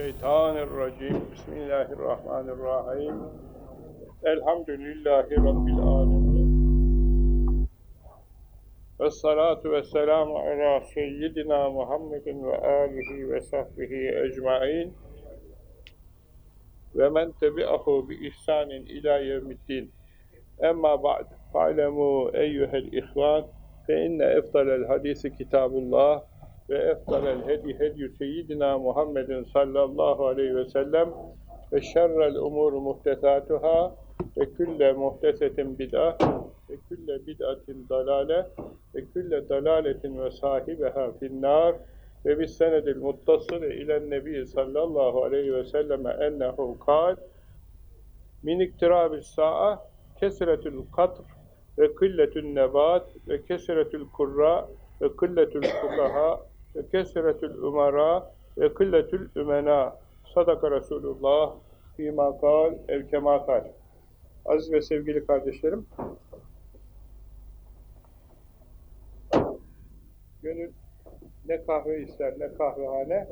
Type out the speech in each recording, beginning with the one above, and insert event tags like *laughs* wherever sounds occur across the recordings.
الشيطان الرجيم. بسم الله الرحمن الرحيم. الحمد لله رب العالمين. والصلاة والسلام على سيدنا محمد وآله وصحبه أجمعين. ومن تبعه بإحسان إلى يوم الدين. أما بعد فاعلموا أيها الإخوان فإن أفضل الحديث كتاب الله. Ve efdalel hedi hedyu seyyidina Muhammedin sallallahu aleyhi ve sellem ve şerrel umuru muhtesatuhâ ve külle muhtesetin bid'ah ve külle bid'atin dalale ve külle dalaletin ve sahibeha finnâr ve bis senedil muttasıl ilen nebi sallallahu aleyhi ve selleme ennehu kal min iktirabis sa'a kesretül katr ve kılletün nebat ve kesretül kurra ve kılletül kullaha ve kesretül umara ve kılletül ümena. Sadaka Resulullah fîmâ kal ev kemâ aziz ve sevgili kardeşlerim gönül ne kahve ister ne kahvehane?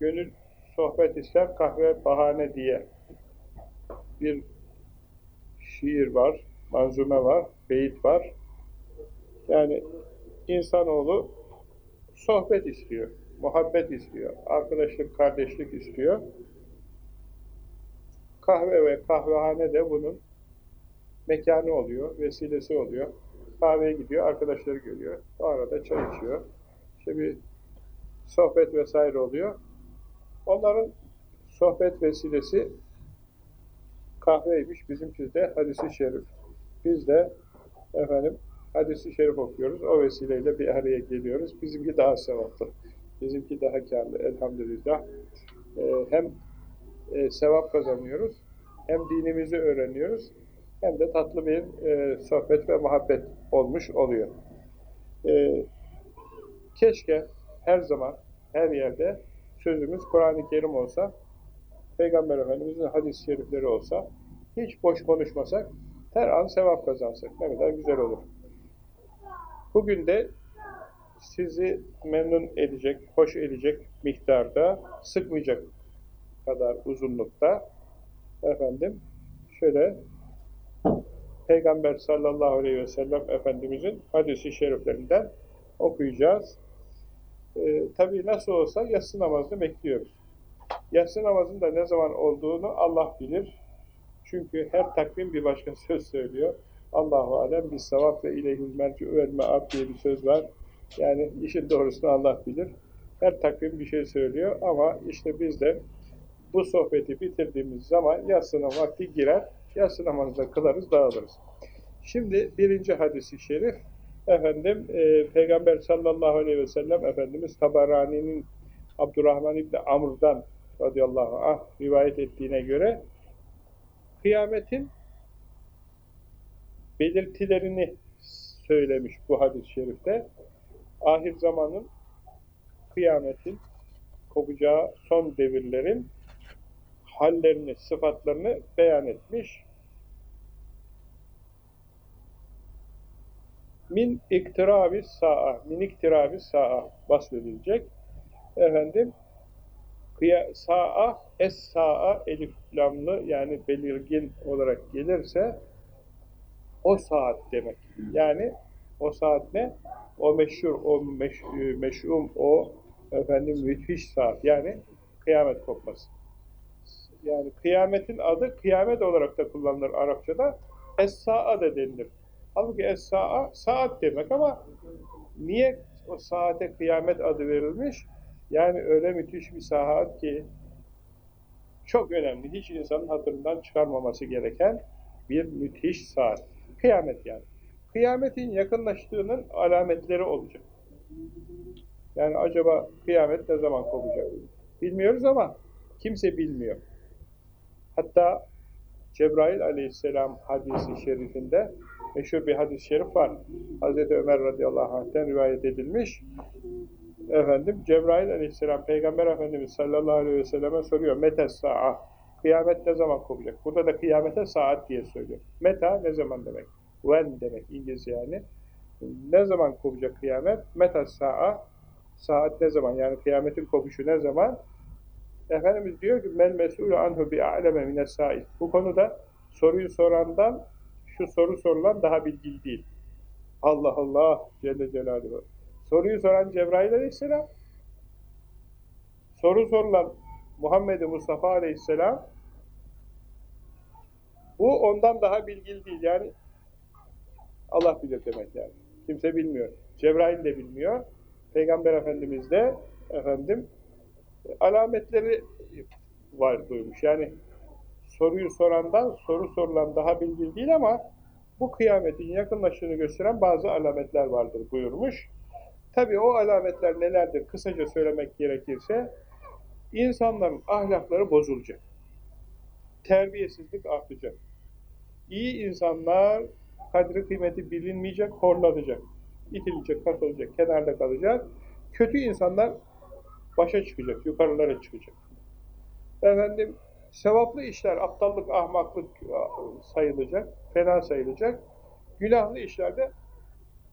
Gönül sohbet ister kahve bahane diye bir şiir var manzume var beyit var. Yani insanoğlu sohbet istiyor, muhabbet istiyor, arkadaşlık, kardeşlik istiyor. Kahve ve kahvehane de bunun mekanı oluyor, vesilesi oluyor. Kahveye gidiyor, arkadaşları görüyor. O arada çay içiyor. İşte bir sohbet vesaire oluyor. Onların sohbet vesilesi kahveymiş. Bizimki de hadisi şerif. Biz de efendim hadisi şerif okuyoruz. O vesileyle bir araya geliyoruz. Bizimki daha sevaplı. Bizimki daha karlı elhamdülillah. Ee, hem e, sevap kazanıyoruz, hem dinimizi öğreniyoruz, hem de tatlı bir e, sohbet ve muhabbet olmuş oluyor. E, keşke her zaman, her yerde sözümüz Kur'an-ı Kerim olsa, Peygamber Efendimiz'in hadis-i şerifleri olsa, hiç boş konuşmasak, her an sevap kazansak ne kadar güzel olur. Bugün de sizi memnun edecek, hoş edecek miktarda, sıkmayacak kadar uzunlukta efendim şöyle Peygamber sallallahu aleyhi ve sellem Efendimizin hadisi şeriflerinden okuyacağız. Ee, Tabi nasıl olsa yatsı namazını bekliyoruz. Yatsı namazın da ne zaman olduğunu Allah bilir. Çünkü her takvim bir başka *laughs* söz söylüyor. Allahu alem bir sevap ve ileyhül merci'ü vel me'ab diye bir söz var. Yani işin doğrusunu Allah bilir. Her takvim bir şey söylüyor ama işte biz de bu sohbeti bitirdiğimiz zaman yatsının vakti girer, yatsı namazında kılarız, dağılırız. Şimdi birinci hadisi şerif, efendim e, Peygamber sallallahu aleyhi ve sellem Efendimiz Tabarani'nin Abdurrahman İbni Amr'dan radıyallahu anh rivayet ettiğine göre kıyametin belirtilerini söylemiş bu hadis-i şerifte. Ahir zamanın, kıyametin, kopacağı son devirlerin hallerini, sıfatlarını beyan etmiş. Min iktirabi sa'a, min iktirabi sa'a bahsedilecek. Efendim, sa'a, es-sa'a eliflamlı yani belirgin olarak gelirse o saat demek. Yani o saat ne? O meşhur, o meş, meşhum, o efendim müthiş saat. Yani kıyamet kopması. Yani kıyametin adı kıyamet olarak da kullanılır Arapçada. Es-sa'a da denilir. Halbuki es-sa'a saat demek ama niye o saate kıyamet adı verilmiş? Yani öyle müthiş bir saat ki çok önemli, hiç insanın hatırından çıkarmaması gereken bir müthiş saat. Kıyamet yani. Kıyametin yakınlaştığının alametleri olacak. Yani acaba kıyamet ne zaman kopacak? Bilmiyoruz ama kimse bilmiyor. Hatta Cebrail aleyhisselam hadisi şerifinde meşhur bir hadis-i şerif var. Hz. Ömer radıyallahu anh'ten rivayet edilmiş. Efendim Cebrail aleyhisselam Peygamber Efendimiz sallallahu aleyhi ve selleme soruyor. Metes sa'a Kıyamet ne zaman kopacak? Burada da kıyamete saat diye söylüyor. Meta ne zaman demek? When demek İngilizce yani. Ne zaman kopacak kıyamet? Meta sa'a saat ne zaman? Yani kıyametin kopuşu ne zaman? Efendimiz diyor ki mel mesulü anhu bi a'leme mines sail. Bu konuda soruyu sorandan şu soru sorulan daha bilgili değil. Allah Allah Celle Celaluhu. Soruyu soran Cebrail Aleyhisselam, soru sorulan Muhammed Mustafa Aleyhisselam, bu ondan daha bilgili değil. Yani Allah bilir demek yani. Kimse bilmiyor. Cebrail de bilmiyor. Peygamber Efendimiz de efendim alametleri var duymuş. Yani soruyu sorandan soru sorulan daha bilgili değil ama bu kıyametin yakınlaştığını gösteren bazı alametler vardır buyurmuş. Tabi o alametler nelerdir kısaca söylemek gerekirse insanların ahlakları bozulacak. Terbiyesizlik artacak. İyi insanlar kadri kıymeti bilinmeyecek, horlanacak. itilecek, katılacak, kenarda kalacak. Kötü insanlar başa çıkacak, yukarılara çıkacak. Efendim, sevaplı işler, aptallık, ahmaklık sayılacak, fena sayılacak. Günahlı işlerde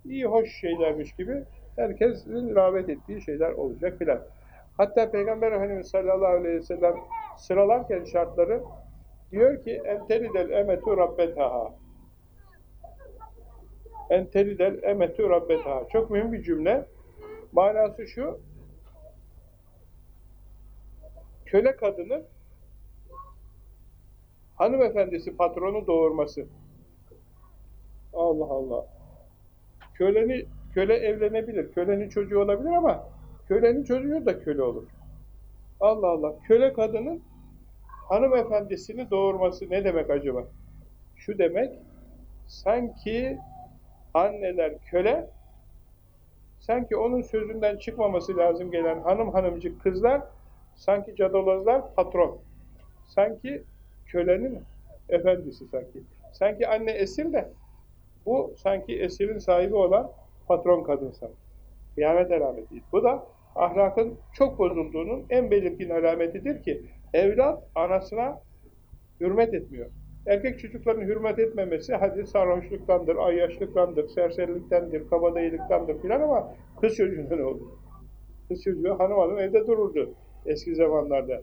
iyi, hoş şeylermiş gibi herkesin rağbet ettiği şeyler olacak filan. Hatta Peygamber Efendimiz sallallahu aleyhi ve sellem sıralarken şartları diyor ki entelidel emetu rabbetaha entelidel emetu rabbetaha çok mühim bir cümle. Manası şu köle kadının hanımefendisi patronu doğurması. Allah Allah. Köleni, köle evlenebilir, kölenin çocuğu olabilir ama kölenin çocuğu da köle olur. Allah Allah. Köle kadının hanımefendisini doğurması ne demek acaba? Şu demek, sanki anneler köle, sanki onun sözünden çıkmaması lazım gelen hanım hanımcık kızlar, sanki cadalozlar patron. Sanki kölenin efendisi sanki. Sanki anne esir de bu sanki esirin sahibi olan patron kadın sanki. Kıyamet alameti. Bu da ahlakın çok bozulduğunun en belirgin alametidir ki evlat anasına hürmet etmiyor. Erkek çocukların hürmet etmemesi hadi sarhoşluktandır, ayyaşlıktandır, serseriliktendir, kabadayılıktandır filan ama kız çocuğunda ne olur? Kız çocuğu hanım hanım evde dururdu eski zamanlarda.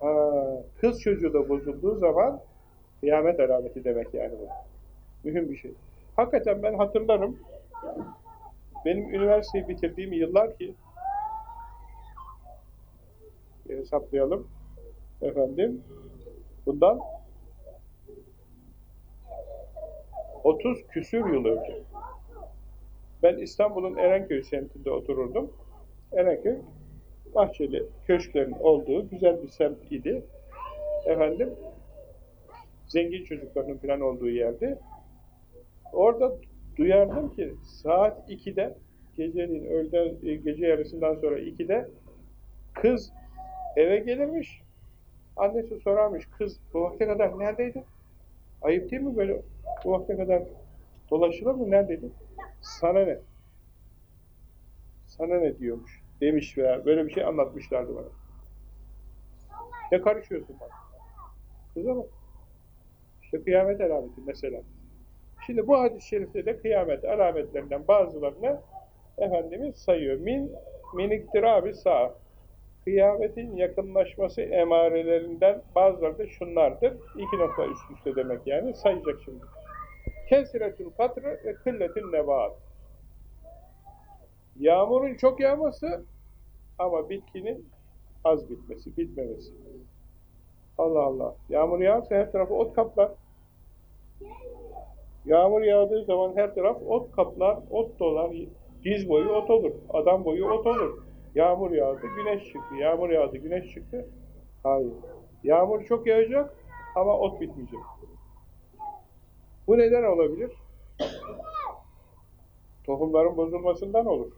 Ha, kız çocuğu da bozulduğu zaman kıyamet alameti demek yani bu. Mühim bir şey. Hakikaten ben hatırlarım. Benim üniversiteyi bitirdiğim yıllar ki hesaplayalım efendim bundan 30 küsür yıl önce ben İstanbul'un Erenköy semtinde otururdum. Erenköy bahçeli köşklerin olduğu güzel bir semt idi. Efendim zengin çocukların falan olduğu yerde. Orada duyardım ki saat 2'de gecenin öğleden gece yarısından sonra 2'de kız eve gelirmiş. Annesi sorarmış kız bu vakte kadar neredeydi? Ayıp değil mi böyle bu vakte kadar dolaşılır mı? Neredeydi? Sana ne? Sana ne diyormuş demiş veya böyle bir şey anlatmışlardı bana. Ne karışıyorsun bana? Kıza bak. İşte kıyamet alameti mesela. Şimdi bu hadis-i şerifte de kıyamet alametlerinden bazılarını Efendimiz sayıyor. Min miniktirabi sağ. Kıyametin yakınlaşması emarelerinden bazıları da şunlardır. İki nokta üst üste demek yani. Sayacak şimdi. Kesiretül katrı ve kılletül nebaat. Yağmurun çok yağması ama bitkinin az bitmesi, bitmemesi. Allah Allah. Yağmur yağarsa her tarafı ot kaplar. Yağmur yağdığı zaman her taraf ot kaplar, ot dolar, diz boyu ot olur, adam boyu ot olur. Yağmur yağdı, güneş çıktı, yağmur yağdı, güneş çıktı. Hayır. Yağmur çok yağacak ama ot bitmeyecek. Bu neden olabilir? Tohumların bozulmasından olur.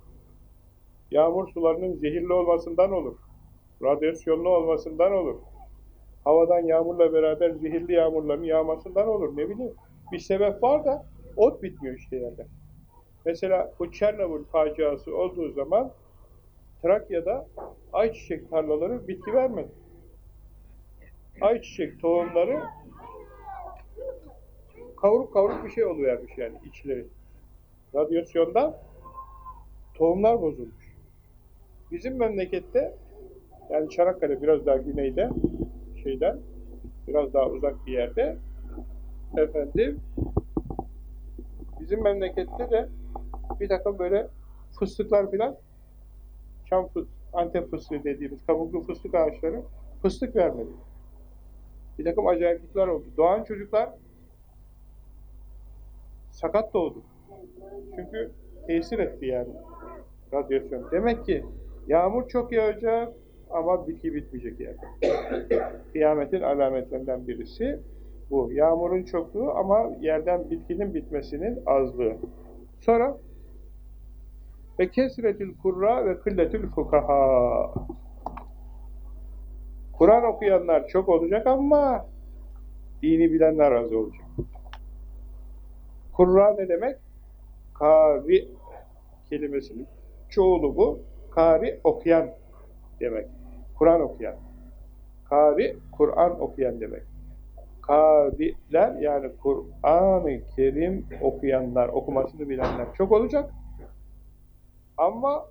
Yağmur sularının zehirli olmasından olur. Radyasyonlu olmasından olur. Havadan yağmurla beraber zehirli yağmurların yağmasından olur. Ne bileyim. Bir sebep var da ot bitmiyor işte yerde. Mesela bu Çernobil faciası olduğu zaman Trakya'da ayçiçek tarlaları bitki vermedi. Ayçiçek tohumları kavruk kavruk bir şey oluvermiş yani içleri. Radyasyondan tohumlar bozulmuş. Bizim memlekette Yani Çanakkale biraz daha güneyde, şeyden, biraz daha uzak bir yerde. Efendim, bizim memlekette de bir takım böyle fıstıklar filan, çam fıstık, antep fıstığı dediğimiz kabuklu fıstık ağaçları fıstık vermedi. Bir takım acayiplikler oldu. Doğan çocuklar sakat doğdu. Çünkü tesir etti yani radyasyon. Demek ki yağmur çok yağacak ama bitki bitmeyecek yani. *coughs* Kıyametin alametlerinden birisi bu. Yağmurun çokluğu ama yerden bitkinin bitmesinin azlığı. Sonra ve kesretül kurra ve kılletül fukaha. Kur'an okuyanlar çok olacak ama dini bilenler az olacak. Kurra ne demek? Kari kelimesinin çoğulu bu. Kari okuyan demek. Kur'an okuyan. Kari, Kur'an okuyan demek. Kariler yani Kur'an-ı Kerim okuyanlar, okumasını bilenler çok olacak. Ama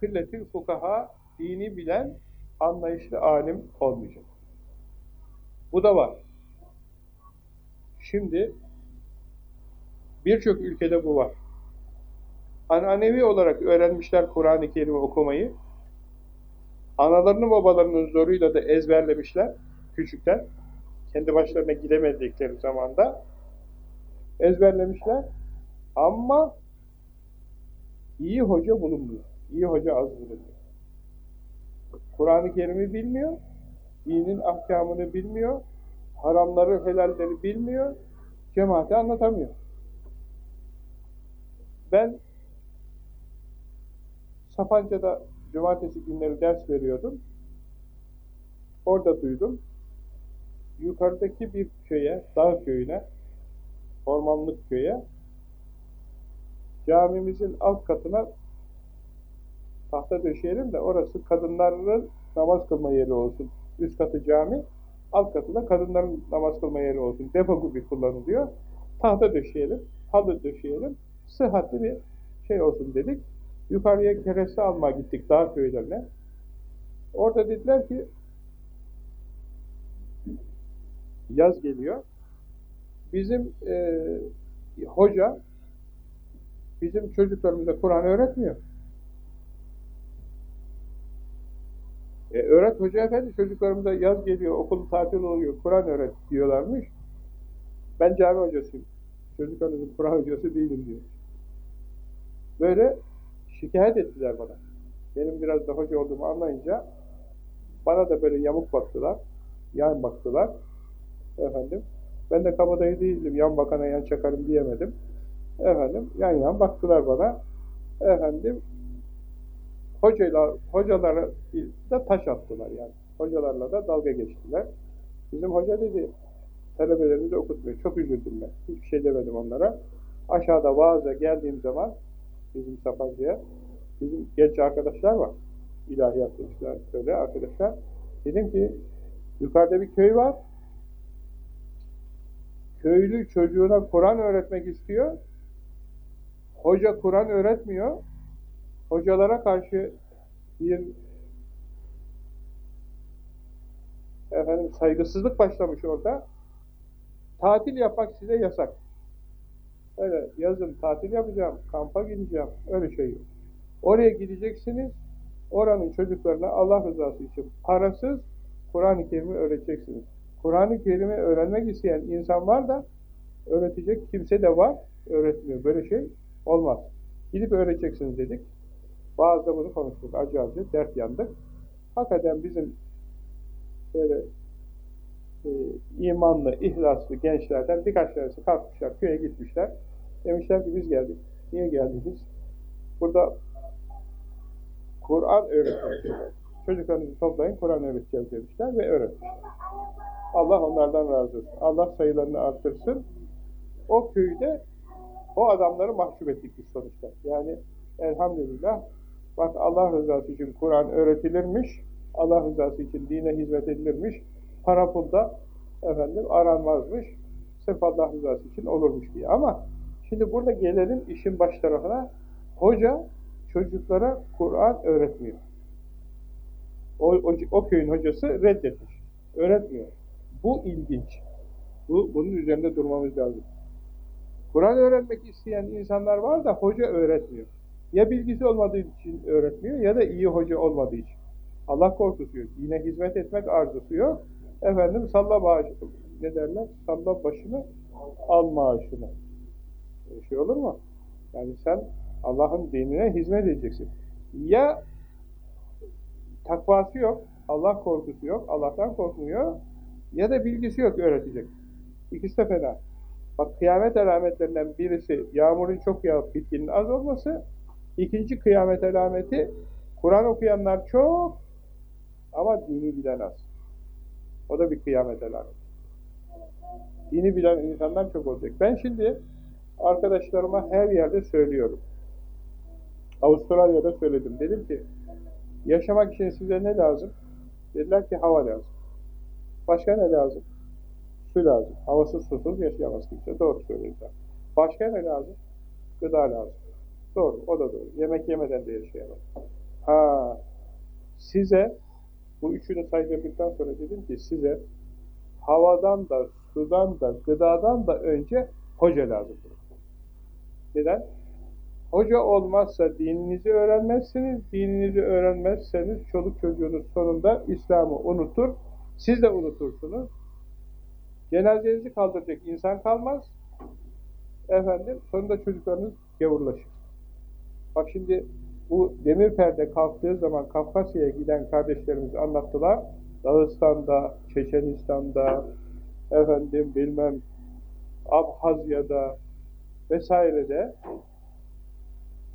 kılletül fukaha dini bilen anlayışlı alim olmayacak. Bu da var. Şimdi birçok ülkede bu var. Ananevi olarak öğrenmişler Kur'an-ı Kerim'i okumayı. Analarının babalarının zoruyla da ezberlemişler küçükten. Kendi başlarına gidemedikleri zamanda ezberlemişler. Ama iyi hoca bulunmuyor. İyi hoca az bulunuyor. Kur'an-ı Kerim'i bilmiyor, dinin ahkamını bilmiyor, haramları, helalleri bilmiyor, cemaate anlatamıyor. Ben Sapanca'da cumartesi günleri ders veriyordum. Orada duydum. Yukarıdaki bir köye, dağ köyüne, ormanlık köye, camimizin alt katına tahta döşeyelim de orası kadınların namaz kılma yeri olsun. Üst katı cami, alt katı da kadınların namaz kılma yeri olsun. Depo gibi kullanılıyor. Tahta döşeyelim, halı döşeyelim. Sıhhatli bir şey olsun dedik. Yukarıya kereste almaya gittik dağ köylerine. Orada dediler ki yaz geliyor. Bizim e, hoca bizim çocuklarımıza Kur'an öğretmiyor. E, öğret hoca efendi çocuklarımıza yaz geliyor, okul tatil oluyor, Kur'an öğret diyorlarmış. Ben cami hocasıyım. Çocuklarınızın Kur'an hocası değilim diyor. Böyle şikayet ettiler bana. Benim biraz da hoca olduğumu anlayınca bana da böyle yamuk baktılar, yan baktılar. Efendim, ben de kabadayı değildim, yan bakana yan çakarım diyemedim. Efendim, yan yan baktılar bana. Efendim, hocayla, hocalara da taş attılar yani. Hocalarla da dalga geçtiler. Bizim hoca dedi, talebelerimizi okutmuyor. Çok üzüldüm ben. Hiçbir şey demedim onlara. Aşağıda vaaza geldiğim zaman bizim Sapanca'ya bizim genç arkadaşlar var. İlahiyat demişler, böyle arkadaşlar. Dedim ki yukarıda bir köy var. Köylü çocuğuna Kur'an öğretmek istiyor. Hoca Kur'an öğretmiyor hocalara karşı bir efendim saygısızlık başlamış orada. Tatil yapmak size yasak. Öyle yazın tatil yapacağım, kampa gideceğim. Öyle şey yok. Oraya gideceksiniz. Oranın çocuklarına Allah rızası için parasız Kur'an-ı Kerim'i öğreteceksiniz. Kur'an-ı Kerim'i öğrenmek isteyen insan var da öğretecek kimse de var, öğretmiyor. Böyle şey olmaz. Gidip öğreteceksiniz dedik. Bazı da bunu konuştuk. Acı acı, dert yandık. Hakikaten bizim böyle e, imanlı, ihlaslı gençlerden birkaç tanesi kalkmışlar, köye gitmişler. Demişler ki biz geldik. Niye geldiniz? Burada Kur'an öğretmek. Çocuklarınızı toplayın, Kur'an öğreteceğiz demişler ve öğretmişler. Allah onlardan razı olsun. Allah sayılarını artırsın. O köyde o adamları mahcup ettik biz sonuçta. Yani elhamdülillah Bak Allah rızası için Kur'an öğretilirmiş, Allah rızası için dine hizmet edilirmiş, para pulda efendim aranmazmış, sırf Allah rızası için olurmuş diye. Ama şimdi burada gelelim işin baş tarafına. Hoca çocuklara Kur'an öğretmiyor. O, o, o köyün hocası reddetmiş. Öğretmiyor. Bu ilginç. Bu, bunun üzerinde durmamız lazım. Kur'an öğrenmek isteyen insanlar var da hoca öğretmiyor. Ya bilgisi olmadığı için öğretmiyor ya da iyi hoca olmadığı için. Allah korkusu yok. Yine hizmet etmek arzusu yok. Efendim salla bağış, ne derler? Salla başını, al maaşını. Bir şey olur mu? Yani sen Allah'ın dinine hizmet edeceksin. Ya takvası yok, Allah korkusu yok, Allah'tan korkmuyor ya da bilgisi yok öğretecek. İkisi de fena. Bak kıyamet alametlerinden birisi yağmurun çok yağıp bitkinin az olması, ikinci kıyamet alameti Kur'an okuyanlar çok ama dini bilen az. O da bir kıyamet alameti. Dini bilen insanlar çok olacak. Ben şimdi arkadaşlarıma her yerde söylüyorum. Avustralya'da söyledim. Dedim ki yaşamak için size ne lazım? Dediler ki hava lazım. Başka ne lazım? Su lazım. Havasız susuz yaşayamaz kimse. Doğru söylediler. Başka ne lazım? Gıda lazım. Doğru. O da doğru. Yemek yemeden de yaşayamaz. Ha, size bu üçünü saydırdıktan sonra dedim ki size havadan da, sudan da, gıdadan da önce hoca lazım. Neden? Hoca olmazsa dininizi öğrenmezsiniz. Dininizi öğrenmezseniz çoluk çocuğunuz sonunda İslam'ı unutur. Siz de unutursunuz. Cenazenizi kaldıracak insan kalmaz. Efendim, sonunda çocuklarınız gavurlaşır. Bak şimdi bu demir perde kalktığı zaman Kafkasya'ya giden kardeşlerimiz anlattılar. Dağıstan'da, Çeçenistan'da, efendim bilmem Abhazya'da vesairede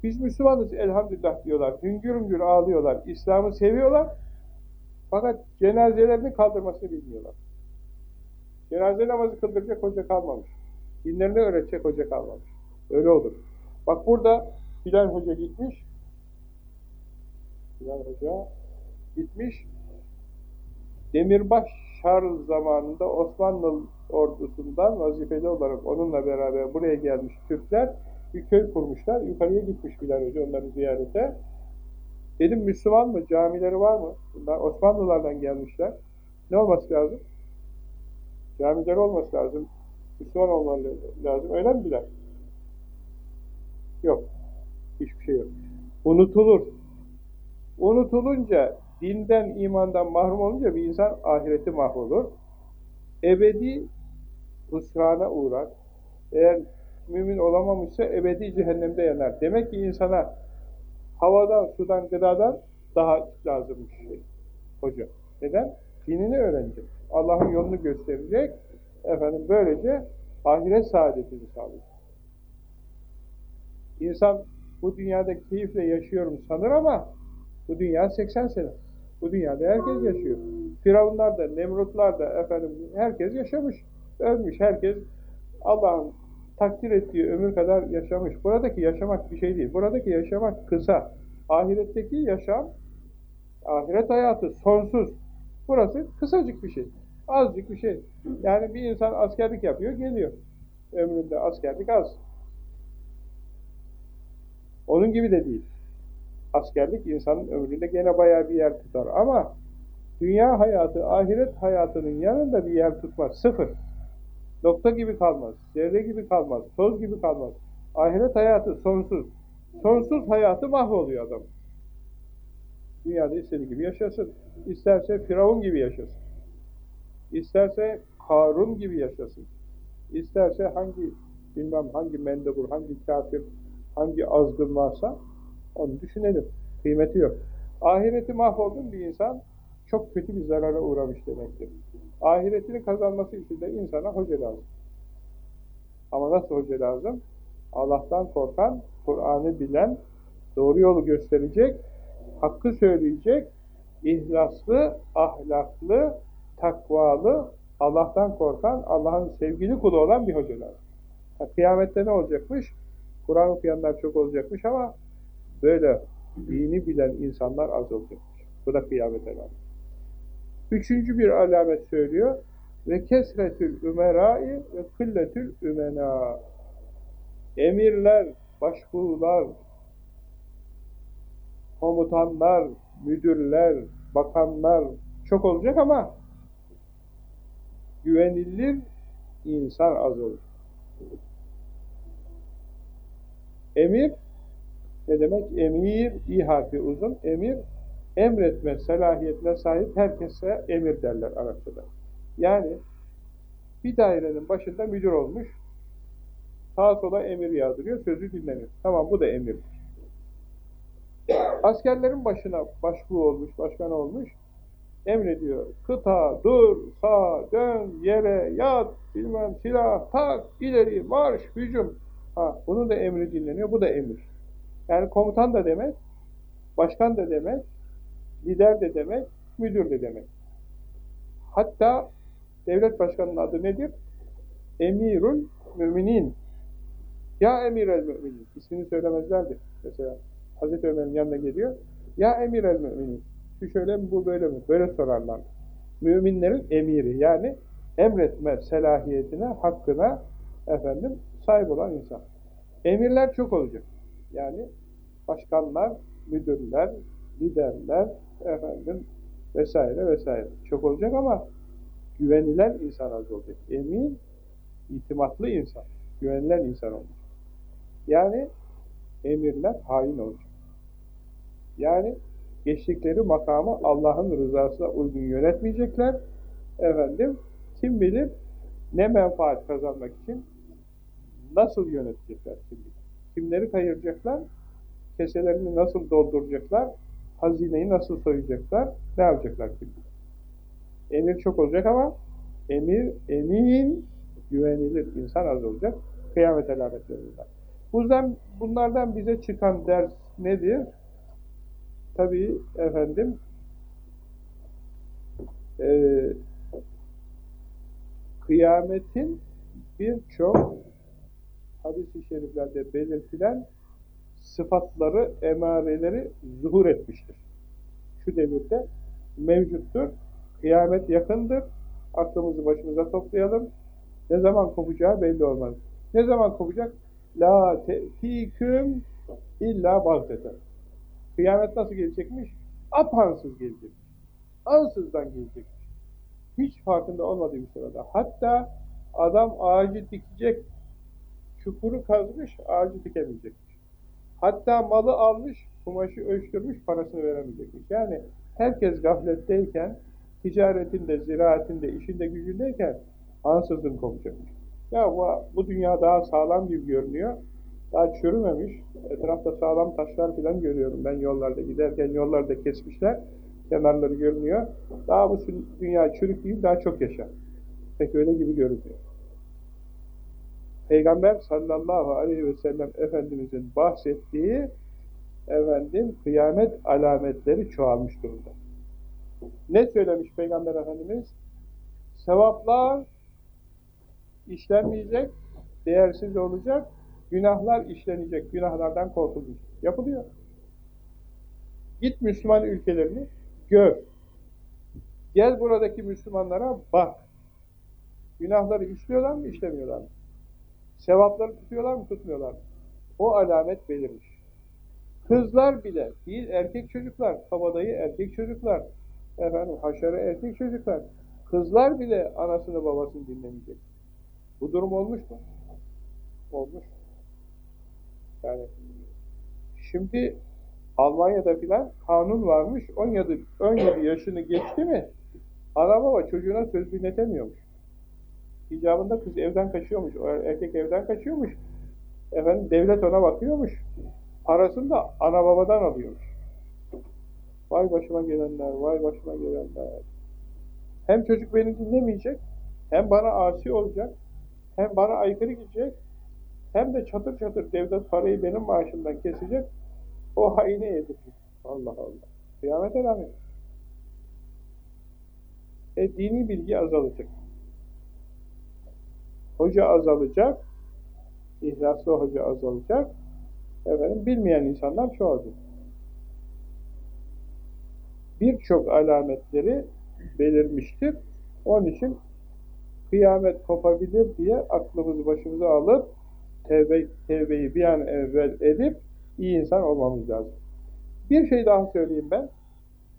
biz Müslümanız elhamdülillah diyorlar. Hüngür hüngür ağlıyorlar. İslam'ı seviyorlar. Fakat cenazelerini kaldırmasını bilmiyorlar. Cenaze namazı kıldıracak hoca kalmamış. Dinlerini öğretecek hoca kalmamış. Öyle olur. Bak burada Bilal Hoca gitmiş. Bilal Hoca gitmiş. Demirbaş Şarl zamanında Osmanlı ordusundan vazifeli olarak onunla beraber buraya gelmiş Türkler bir köy kurmuşlar. Yukarıya gitmiş Bilal Hoca onları ziyarete. Dedim Müslüman mı? Camileri var mı? Bunlar Osmanlılardan gelmişler. Ne olması lazım? Camileri olması lazım. Müslüman olmaları lazım. Öyle mi Bilal? Yok. Hiçbir şey yok. Unutulur. Unutulunca, dinden, imandan mahrum olunca bir insan ahireti mahvolur. Ebedi husrana uğrar. Eğer mümin olamamışsa ebedi cehennemde yanar. Demek ki insana havadan, sudan, gıdadan daha lazımmış şey. Hoca. Neden? Dinini öğrenecek. Allah'ın yolunu gösterecek. Efendim böylece ahiret saadetini sağlayacak. İnsan bu dünyada keyifle yaşıyorum sanır ama bu dünya 80 sene. Bu dünyada herkes yaşıyor. Firavunlar da, Nemrutlar da efendim herkes yaşamış. Ölmüş. Herkes Allah'ın takdir ettiği ömür kadar yaşamış. Buradaki yaşamak bir şey değil. Buradaki yaşamak kısa. Ahiretteki yaşam, ahiret hayatı sonsuz. Burası kısacık bir şey. Azıcık bir şey. Yani bir insan askerlik yapıyor, geliyor. Ömründe askerlik az. Onun gibi de değil. Askerlik insanın ömründe gene bayağı bir yer tutar. Ama dünya hayatı, ahiret hayatının yanında bir yer tutmaz. Sıfır. Nokta gibi kalmaz. Zerre gibi kalmaz. Toz gibi kalmaz. Ahiret hayatı sonsuz. Sonsuz hayatı mahvoluyor adam. Dünyada istediği gibi yaşasın. İsterse Firavun gibi yaşasın. İsterse Karun gibi yaşasın. İsterse hangi bilmem hangi mendebur, hangi kafir, hangi azgın varsa onu düşünelim. Kıymeti yok. Ahireti mahvoldun bir insan çok kötü bir zarara uğramış demektir. Ahiretini kazanması için de insana hoca lazım. Ama nasıl hoca lazım? Allah'tan korkan, Kur'an'ı bilen, doğru yolu gösterecek, hakkı söyleyecek, ihlaslı, ahlaklı, takvalı, Allah'tan korkan, Allah'ın sevgili kulu olan bir hoca lazım. Ha, kıyamette ne olacakmış? Kur'an okuyanlar çok olacakmış ama böyle dini bilen insanlar az olacakmış. Bu da kıyamet alamet. Üçüncü bir alamet söylüyor. Ve kesretül ümerai ve kılletül ümena. Emirler, başbuğlar, komutanlar, müdürler, bakanlar çok olacak ama güvenilir insan az olur. Emir ne demek? Emir, i harfi uzun. Emir, emretme salahiyetine sahip herkese emir derler Arapçada. Yani bir dairenin başında müdür olmuş, sağa sola emir yağdırıyor, sözü dinleniyor. Tamam bu da emir. Askerlerin başına başbuğ olmuş, başkan olmuş, emrediyor. Kıta, dur, sağ, dön, yere, yat, bilmem silah, tak, ileri, marş, hücum. Ha, bunun da emri dinleniyor, bu da emir. Yani komutan da demek, başkan da demek, lider de demek, müdür de demek. Hatta devlet başkanının adı nedir? Emirül Müminin. Ya Emir el Müminin. İsmini söylemezlerdi. Mesela Hazreti Ömer'in yanına geliyor. Ya Emir el Müminin. Şu şöyle mi bu böyle mi? Böyle sorarlar. Müminlerin emiri yani emretme selahiyetine, hakkına efendim sahip olan insan. Emirler çok olacak. Yani başkanlar, müdürler, liderler, efendim vesaire vesaire. Çok olacak ama güvenilen insan az olacak. Emin, itimatlı insan, güvenilen insan olacak. Yani emirler hain olacak. Yani geçtikleri makamı Allah'ın rızasına uygun yönetmeyecekler. Efendim, kim bilir ne menfaat kazanmak için nasıl yönetecekler kim bilir. Kimleri kayıracaklar, keselerini nasıl dolduracaklar, hazineyi nasıl soyacaklar, ne yapacaklar kim bilir. Emir çok olacak ama emir, emin, güvenilir insan az olacak. Kıyamet alametlerinden. Bundan, bunlardan bize çıkan ders nedir? Tabii efendim e, kıyametin birçok hadis-i şeriflerde belirtilen sıfatları, emareleri zuhur etmiştir. Şu devirde mevcuttur. Kıyamet yakındır. Aklımızı başımıza toplayalım. Ne zaman kopacağı belli olmaz. Ne zaman kopacak? La te'fiküm illa bagdeten. Kıyamet nasıl gelecekmiş? Apansız gelecekmiş. Ansızdan gelecekmiş. Hiç farkında olmadığı bir sırada. Hatta adam ağacı dikecek, çukuru kazmış, ağacı dikemeyecekmiş. Hatta malı almış, kumaşı ölçtürmüş, parasını veremeyecekmiş. Yani herkes gafletteyken, ticaretinde, ziraatinde, işinde, gücündeyken ansızın kopacakmış. Ya bu, bu dünya daha sağlam gibi görünüyor. Daha çürümemiş. Etrafta sağlam taşlar falan görüyorum. Ben yollarda giderken yollarda kesmişler. Kenarları görünüyor. Daha bu dünya çürük değil, daha çok yaşar. Pek öyle gibi görünüyor. Peygamber sallallahu aleyhi ve sellem Efendimizin bahsettiği efendim kıyamet alametleri çoğalmış durumda. Ne söylemiş Peygamber Efendimiz? Sevaplar işlenmeyecek, değersiz olacak, günahlar işlenecek, günahlardan korkulacak. Yapılıyor. Git Müslüman ülkelerini gör. Gel buradaki Müslümanlara bak. Günahları işliyorlar mı, işlemiyorlar mı? Sevapları tutuyorlar mı, tutmuyorlar mı? O alamet belirmiş. Kızlar bile, değil erkek çocuklar, kabadayı erkek çocuklar, efendim haşarı erkek çocuklar, kızlar bile anasını babasını dinlemeyecek. Bu durum olmuş mu? Olmuş. Yani şimdi Almanya'da filan kanun varmış 17, 17 yaşını geçti mi ana baba çocuğuna söz dinletemiyormuş. İcabında kız evden kaçıyormuş, erkek evden kaçıyormuş. Efendim devlet ona bakıyormuş. Parasını da ana babadan alıyormuş. Vay başıma gelenler, vay başıma gelenler. Hem çocuk beni dinlemeyecek, hem bana asi olacak, hem bana aykırı gidecek, hem de çatır çatır devlet parayı benim maaşımdan kesecek, o haine yedirecek. Allah Allah. Kıyamet alamet. E dini bilgi azalacak. Hoca azalacak, ihlaslı hoca azalacak, efendim bilmeyen insanlar çoğalacak. Birçok alametleri belirmiştir. Onun için kıyamet kopabilir diye aklımızı başımıza alıp tevbe, tevbeyi bir an evvel edip iyi insan olmamız lazım. Bir şey daha söyleyeyim ben.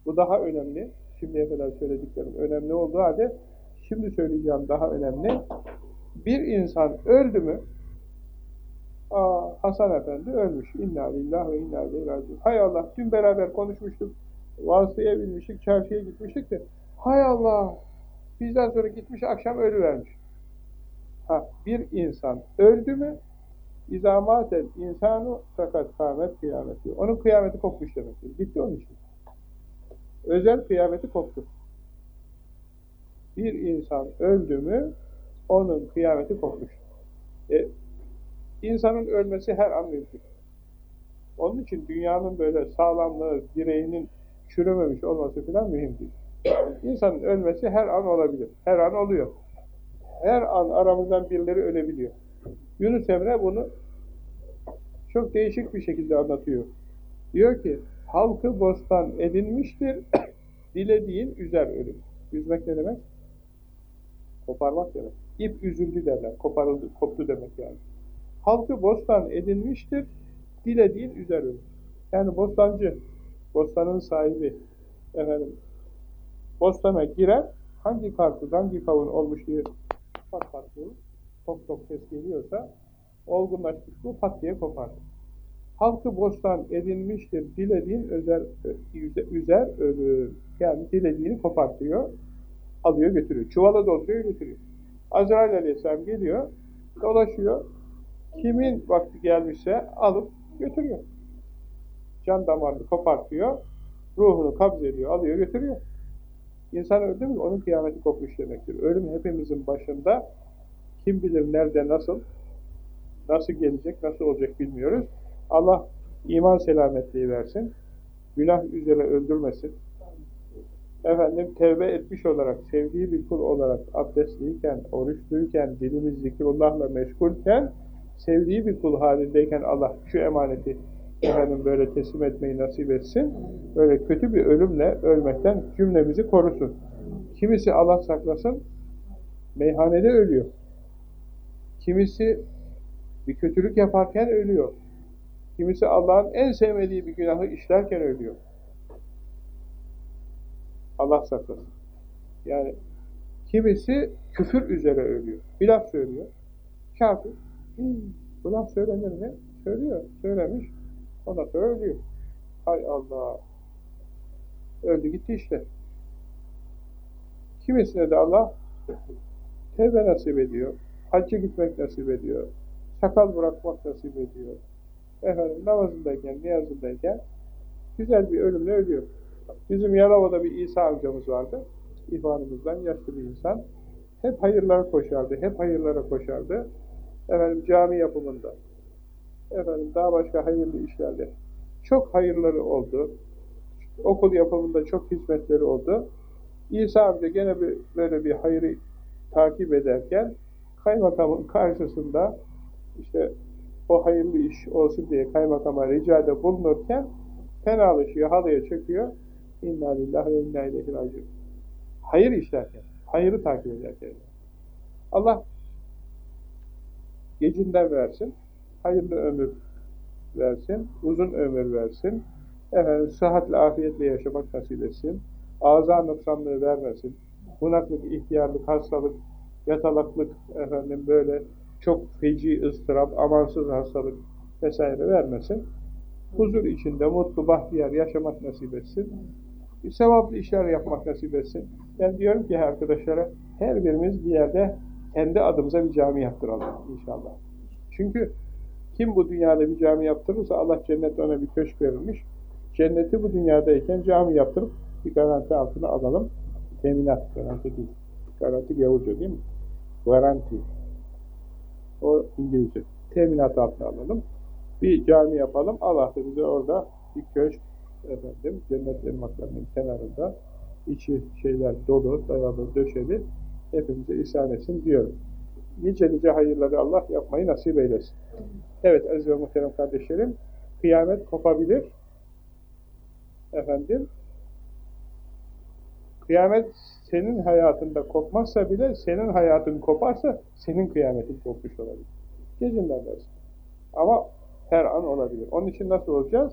Bu daha önemli. Şimdiye kadar söylediklerim önemli olduğu halde şimdi söyleyeceğim daha önemli. Bir insan öldü mü Aa, Hasan Efendi ölmüş. İnna lillahi ve inna ileyhi. Hay Allah, dün beraber konuşmuştuk. Vasıya binmiştik, çarşıya gitmiştik de. Hay Allah, bizden sonra gitmiş, akşam ölüvermiş. Ha, bir insan öldü mü, İzamatel insanu fakat kıyamet kıyameti. Onun kıyameti kopmuş demektir. Gitti onun için. Özel kıyameti koptu. Bir insan öldü mü onun kıyameti kopmuş. E, insanın ölmesi her an mümkün. Onun için dünyanın böyle sağlamlığı, direğinin çürümemiş olması falan mühim değil. İnsanın ölmesi her an olabilir. Her an oluyor. Her an aramızdan birileri ölebiliyor. Yunus Emre bunu çok değişik bir şekilde anlatıyor. Diyor ki, halkı bostan edinmiştir, *clears throat* dilediğin üzer ölüm. Üzmek ne demek? Koparmak demek. İp üzüldü derler, koparıldı, koptu demek yani. Halkı bostan edinmiştir, dilediğin üzer ölüm. Yani bostancı, bostanın sahibi, efendim, bostana girer, hangi karpuz, hangi kavun olmuş diye pat pat vurur, tok tok ses geliyorsa, olgunlaşmış bu pat diye kopar. Halkı bostan edinmiştir, dilediğin özer, üzer ölür. Yani dilediğini kopartıyor, alıyor götürüyor. Çuvala dolduruyor götürüyor. Azrail aleyhisselam geliyor, dolaşıyor. Kimin vakti gelmişse alıp götürüyor. Can damarını kopartıyor, ruhunu kabz ediyor, alıyor götürüyor. İnsan öldü mü onun kıyameti kopmuş demektir. Ölüm hepimizin başında kim bilir nerede nasıl nasıl gelecek, nasıl olacak bilmiyoruz. Allah iman selametliği versin. Günah üzere öldürmesin. Efendim tevbe etmiş olarak, sevdiği bir kul olarak abdestliyken, oruçluyken, dilimiz zikrullahla meşgulken, sevdiği bir kul halindeyken Allah şu emaneti efendim böyle teslim etmeyi nasip etsin. Böyle kötü bir ölümle ölmekten cümlemizi korusun. Kimisi Allah saklasın, meyhanede ölüyor. Kimisi bir kötülük yaparken ölüyor. Kimisi Allah'ın en sevmediği bir günahı işlerken ölüyor. Allah saklasın. Yani kimisi küfür üzere ölüyor. Bir laf söylüyor. Kafir. Bu laf söylenir mi? Söylüyor. Söylemiş. Ondan sonra ölüyor. Hay Allah. Öldü gitti işte. Kimisine de Allah tevbe nasip ediyor. Hacca gitmek nasip ediyor. Sakal bırakmak nasip ediyor. Efendim namazındayken, niyazındayken güzel bir ölümle ölüyor. Bizim Yalova'da bir İsa amcamız vardı. İfanımızdan yaşlı bir insan. Hep hayırlara koşardı, hep hayırlara koşardı. Efendim cami yapımında, efendim daha başka hayırlı işlerde çok hayırları oldu. Okul yapımında çok hizmetleri oldu. İsa amca gene bir, böyle bir hayırı takip ederken kaymakamın karşısında işte o hayırlı iş olsun diye kaymakama ricada bulunurken fenalaşıyor, halıya çöküyor. İnna lillahi ve inna ileyhi raciun. Hayır işlerken, hayırı takip ederken. Allah gecinden versin, hayırlı ömür versin, uzun ömür versin, efendim, sıhhatle, afiyetle yaşamak nasip etsin, ağza noksanlığı vermesin, bunaklık, ihtiyarlık, hastalık, yatalaklık, efendim böyle çok feci ıstırap, amansız hastalık vesaire vermesin. Huzur içinde mutlu, bahtiyar yaşamak nasip etsin. Sevaplı işler yapmak nasip etsin. Ben diyorum ki arkadaşlara, her birimiz bir yerde kendi adımıza bir cami yaptıralım inşallah. Çünkü kim bu dünyada bir cami yaptırırsa Allah cennette ona bir köşk verilmiş. Cenneti bu dünyadayken cami yaptırıp bir garanti altına alalım. Teminat garanti değil. Garanti gavurca değil mi? Garanti. O İngilizce. Teminat altına alalım. Bir cami yapalım. Allah da bize orada bir köşk efendim cennet elmaklarının kenarında içi şeyler dolu, dayalı, döşeli hepimize ihsan etsin diyorum. Nice nice hayırları Allah yapmayı nasip eylesin. Evet aziz ve muhterem kardeşlerim, kıyamet kopabilir. Efendim, kıyamet senin hayatında kopmazsa bile, senin hayatın koparsa, senin kıyametin kopmuş olabilir. Gecinden dersin. Ama her an olabilir. Onun için nasıl olacağız?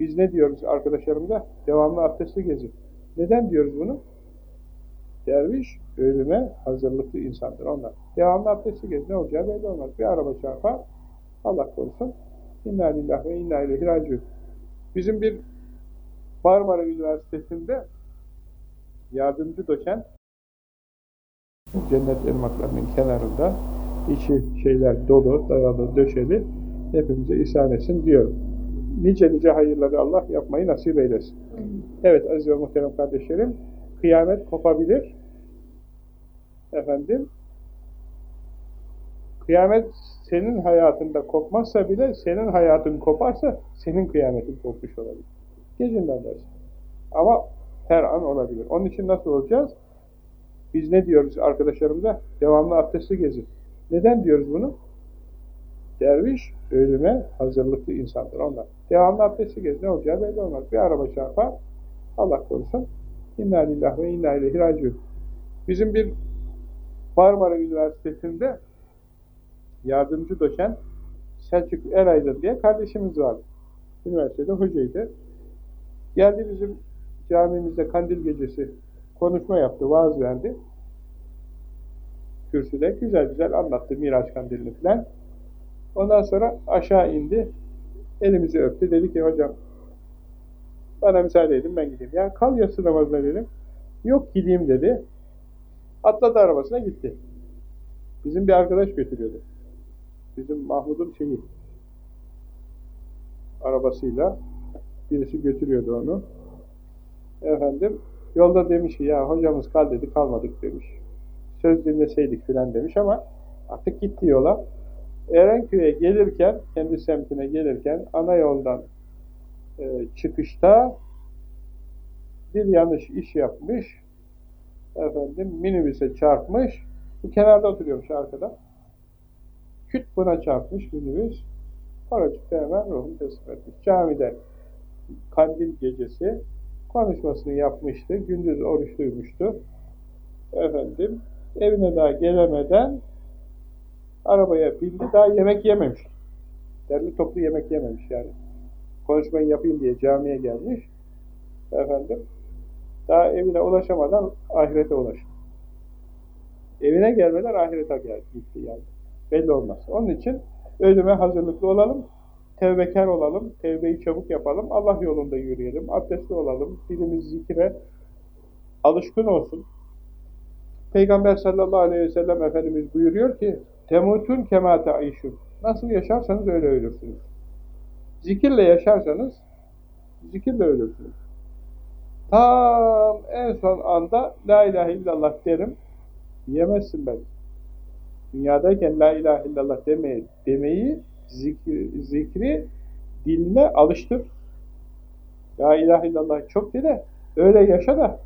Biz ne diyoruz arkadaşlarımıza? Devamlı abdestli gezin. Neden diyoruz bunu? Derviş ölüme hazırlıklı insandır onlar. Devamlı abdestli gezin. Ne olacağı belli olmaz. Bir araba çarpar. Allah korusun. İnna lillahi ve inna ileyhi raciun. Bizim bir Marmara Üniversitesi'nde yardımcı doçent cennet elmaklarının kenarında içi şeyler dolu, dayalı, döşeli hepimize ihsan etsin diyorum. Nice nice hayırları Allah yapmayı nasip eylesin. Evet aziz ve muhterem kardeşlerim, kıyamet kopabilir. Efendim, kıyamet senin hayatında kopmazsa bile senin hayatın koparsa senin kıyametin kopmuş olabilir. Gecinden dersin. Ama her an olabilir. Onun için nasıl olacağız? Biz ne diyoruz arkadaşlarımıza? Devamlı abdestli gezin. Neden diyoruz bunu? Derviş ölüme hazırlıklı insandır onlar. Devamlı abdestli gezin. Ne olacağı belli olmaz. Bir araba çarpar. Allah korusun. İnna lillahi ve inna ileyhi raciun. Bizim bir Marmara Üniversitesi'nde yardımcı doçent Selçuk Eraydın diye kardeşimiz vardı. Üniversitede hocaydı. Geldi bizim camimizde kandil gecesi konuşma yaptı, vaaz verdi. Kürsüde güzel güzel anlattı Miraç kandilini falan. Ondan sonra aşağı indi, elimizi öptü. Dedi ki hocam bana müsaade edin ben gideyim. Ya kal yatsı namazına dedim. Yok gideyim dedi. Atladı arabasına gitti. Bizim bir arkadaş götürüyordu. Bizim Mahmud'un şeyi arabasıyla birisi götürüyordu onu. Efendim yolda demiş ki ya hocamız kal dedi kalmadık demiş. Söz dinleseydik filan demiş ama artık gitti yola. Erenköy'e gelirken, kendi semtine gelirken ana yoldan e, çıkışta bir yanlış iş yapmış. Efendim minibüse çarpmış. Bu kenarda oturuyormuş arkada. Küt buna çarpmış minibüs. Paracıkta hemen ruhunu teslim etmiş. Camide kandil gecesi konuşmasını yapmıştı. Gündüz oruçluymuştu. Efendim evine daha gelemeden arabaya bindi. Daha yemek yememiş. Derli toplu yemek yememiş yani. Konuşmayı yapayım diye camiye gelmiş. Efendim daha evine ulaşamadan ahirete ulaştı. Evine gelmeden ahirete gitti yani. Belli olmaz. Onun için ölüme hazırlıklı olalım, tevbekar olalım, tevbeyi çabuk yapalım, Allah yolunda yürüyelim, abdestli olalım, dilimiz zikre alışkın olsun. Peygamber sallallahu aleyhi ve sellem Efendimiz buyuruyor ki, temutun kemate ayşun. Nasıl yaşarsanız öyle ölürsünüz. Zikirle yaşarsanız, zikirle ölürsünüz. Tam en son anda La ilahe illallah derim, yemezsin belki. Dünyadayken La ilahe illallah demeyi, demeyi zikri, zikri diline alıştır. La ilahe illallah çok de öyle yaşa da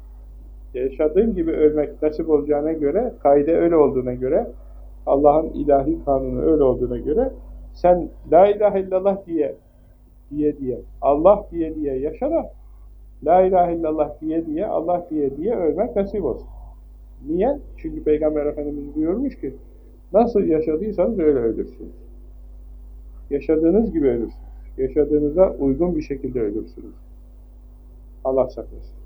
yaşadığın gibi ölmek nasip olacağına göre, kaide öyle olduğuna göre, Allah'ın ilahi kanunu öyle olduğuna göre sen La ilahe illallah diye diye diye, Allah diye diye yaşa da La ilahe illallah diye diye, Allah diye diye ölmek nasip olsun. Niye? Çünkü Peygamber Efendimiz buyurmuş ki nasıl yaşadıysanız öyle ölürsünüz. Yaşadığınız gibi ölürsünüz. Yaşadığınıza uygun bir şekilde ölürsünüz. Allah saklasın.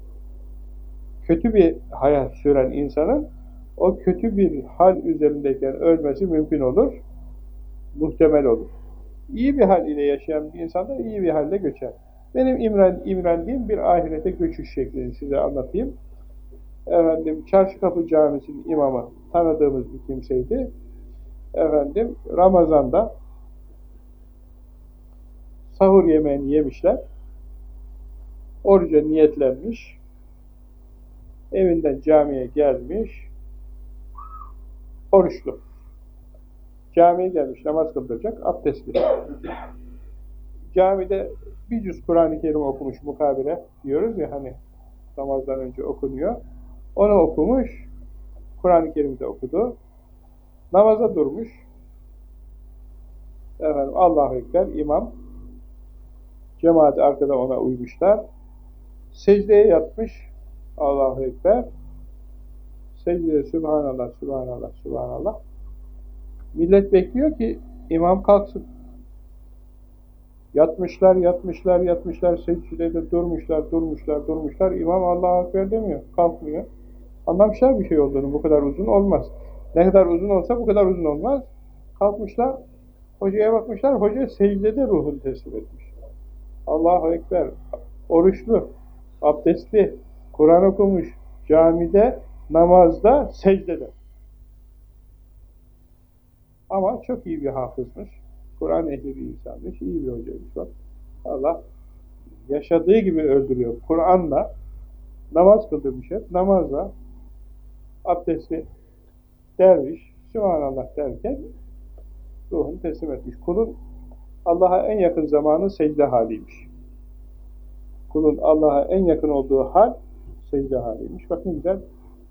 Kötü bir hayat süren insanın o kötü bir hal üzerindeyken ölmesi mümkün olur, muhtemel olur. İyi bir hal ile yaşayan bir insan da iyi bir halde göçer. Benim imren, imrendiğim bir ahirete göçüş şeklini size anlatayım. Efendim, Çarşı Kapı Camisi'nin imamı tanıdığımız bir kimseydi. Efendim, Ramazan'da sahur yemeğini yemişler. Oruca niyetlenmiş. Evinden camiye gelmiş. Oruçlu. Camiye gelmiş, namaz kıldıracak, abdestli. Camide bir cüz Kur'an-ı Kerim okumuş mukabele diyoruz ya hani namazdan önce okunuyor. Onu okumuş, Kur'an-ı Kerim'de okudu. Namaza durmuş. Efendim Allahu Ekber, imam. Cemaat arkada ona uymuşlar. Secdeye yatmış. Allahu Ekber. Secdeye Subhanallah, Subhanallah, Subhanallah. Millet bekliyor ki imam kalksın. Yatmışlar, yatmışlar, yatmışlar, secdede durmuşlar, durmuşlar, durmuşlar. İmam Allah'a Ekber demiyor, kalkmıyor. Anlamışlar bir şey olduğunu, bu kadar uzun olmaz. Ne kadar uzun olsa bu kadar uzun olmaz. Kalkmışlar, hocaya bakmışlar, hoca secdede ruhunu teslim etmiş. Allahu Ekber, oruçlu, abdestli, Kur'an okumuş, camide, namazda, secdede. Ama çok iyi bir hafızmış. Kur'an ehli bir insanmış, iyi bir hocaymış. Allah yaşadığı gibi öldürüyor. Kur'an'la namaz kıldırmış hep. Namazla abdesti derviş, Sübhanallah derken ruhunu teslim etmiş. Kulun Allah'a en yakın zamanı secde haliymiş. Kulun Allah'a en yakın olduğu hal secde haliymiş. Bak ne güzel.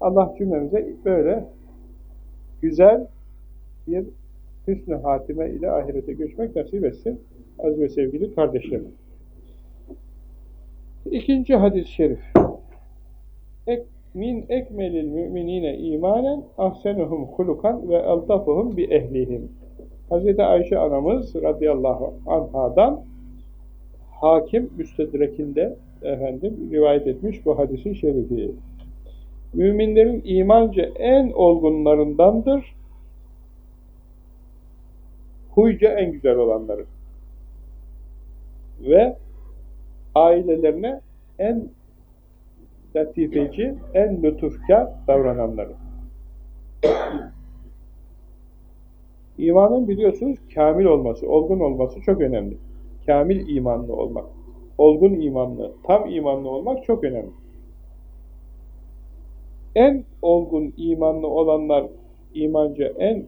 Allah cümlemize böyle güzel bir hüsnü hatime ile ahirete göçmek nasip etsin. Az ve sevgili kardeşlerim. İkinci hadis-i şerif. Ek, min ekmelil müminine imanen ahsenuhum hulukan ve eltafuhum bi ehlihim. Hz. Ayşe anamız radıyallahu anhadan hakim müstedrekinde efendim rivayet etmiş bu hadisi şerifi. Müminlerin imanca en olgunlarındandır huyca en güzel olanları ve ailelerine en latifeci, en lütufkar davrananları. İmanın biliyorsunuz kamil olması, olgun olması çok önemli. Kamil imanlı olmak, olgun imanlı, tam imanlı olmak çok önemli. En olgun imanlı olanlar, imanca en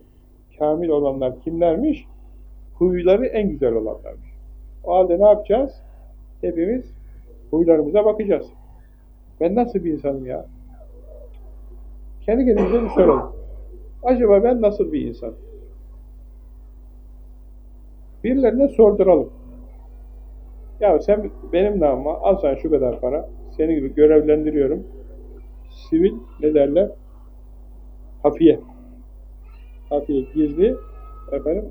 kamil olanlar kimlermiş? huyları en güzel olanlarmış. O halde ne yapacağız? Hepimiz huylarımıza bakacağız. Ben nasıl bir insanım ya? Kendi kendimize bir soralım. Acaba ben nasıl bir insan? Birilerine sorduralım. Ya sen benim namıma al sen şu kadar para, seni gibi görevlendiriyorum. Sivil ne derler? Hafiye. Hafiye gizli efendim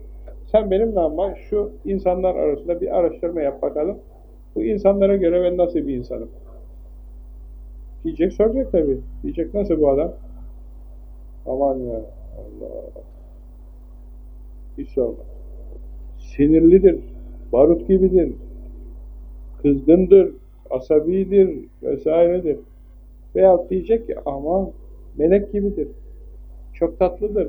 sen benim namıma şu insanlar arasında bir araştırma yap bakalım. Bu insanlara göre ben nasıl bir insanım? Diyecek soracak tabii. Diyecek nasıl bu adam? Aman ya Allah. Hiç sorma. Sinirlidir, barut gibidir, kızgındır, asabidir vesairedir. Veyahut diyecek ki aman melek gibidir, çok tatlıdır,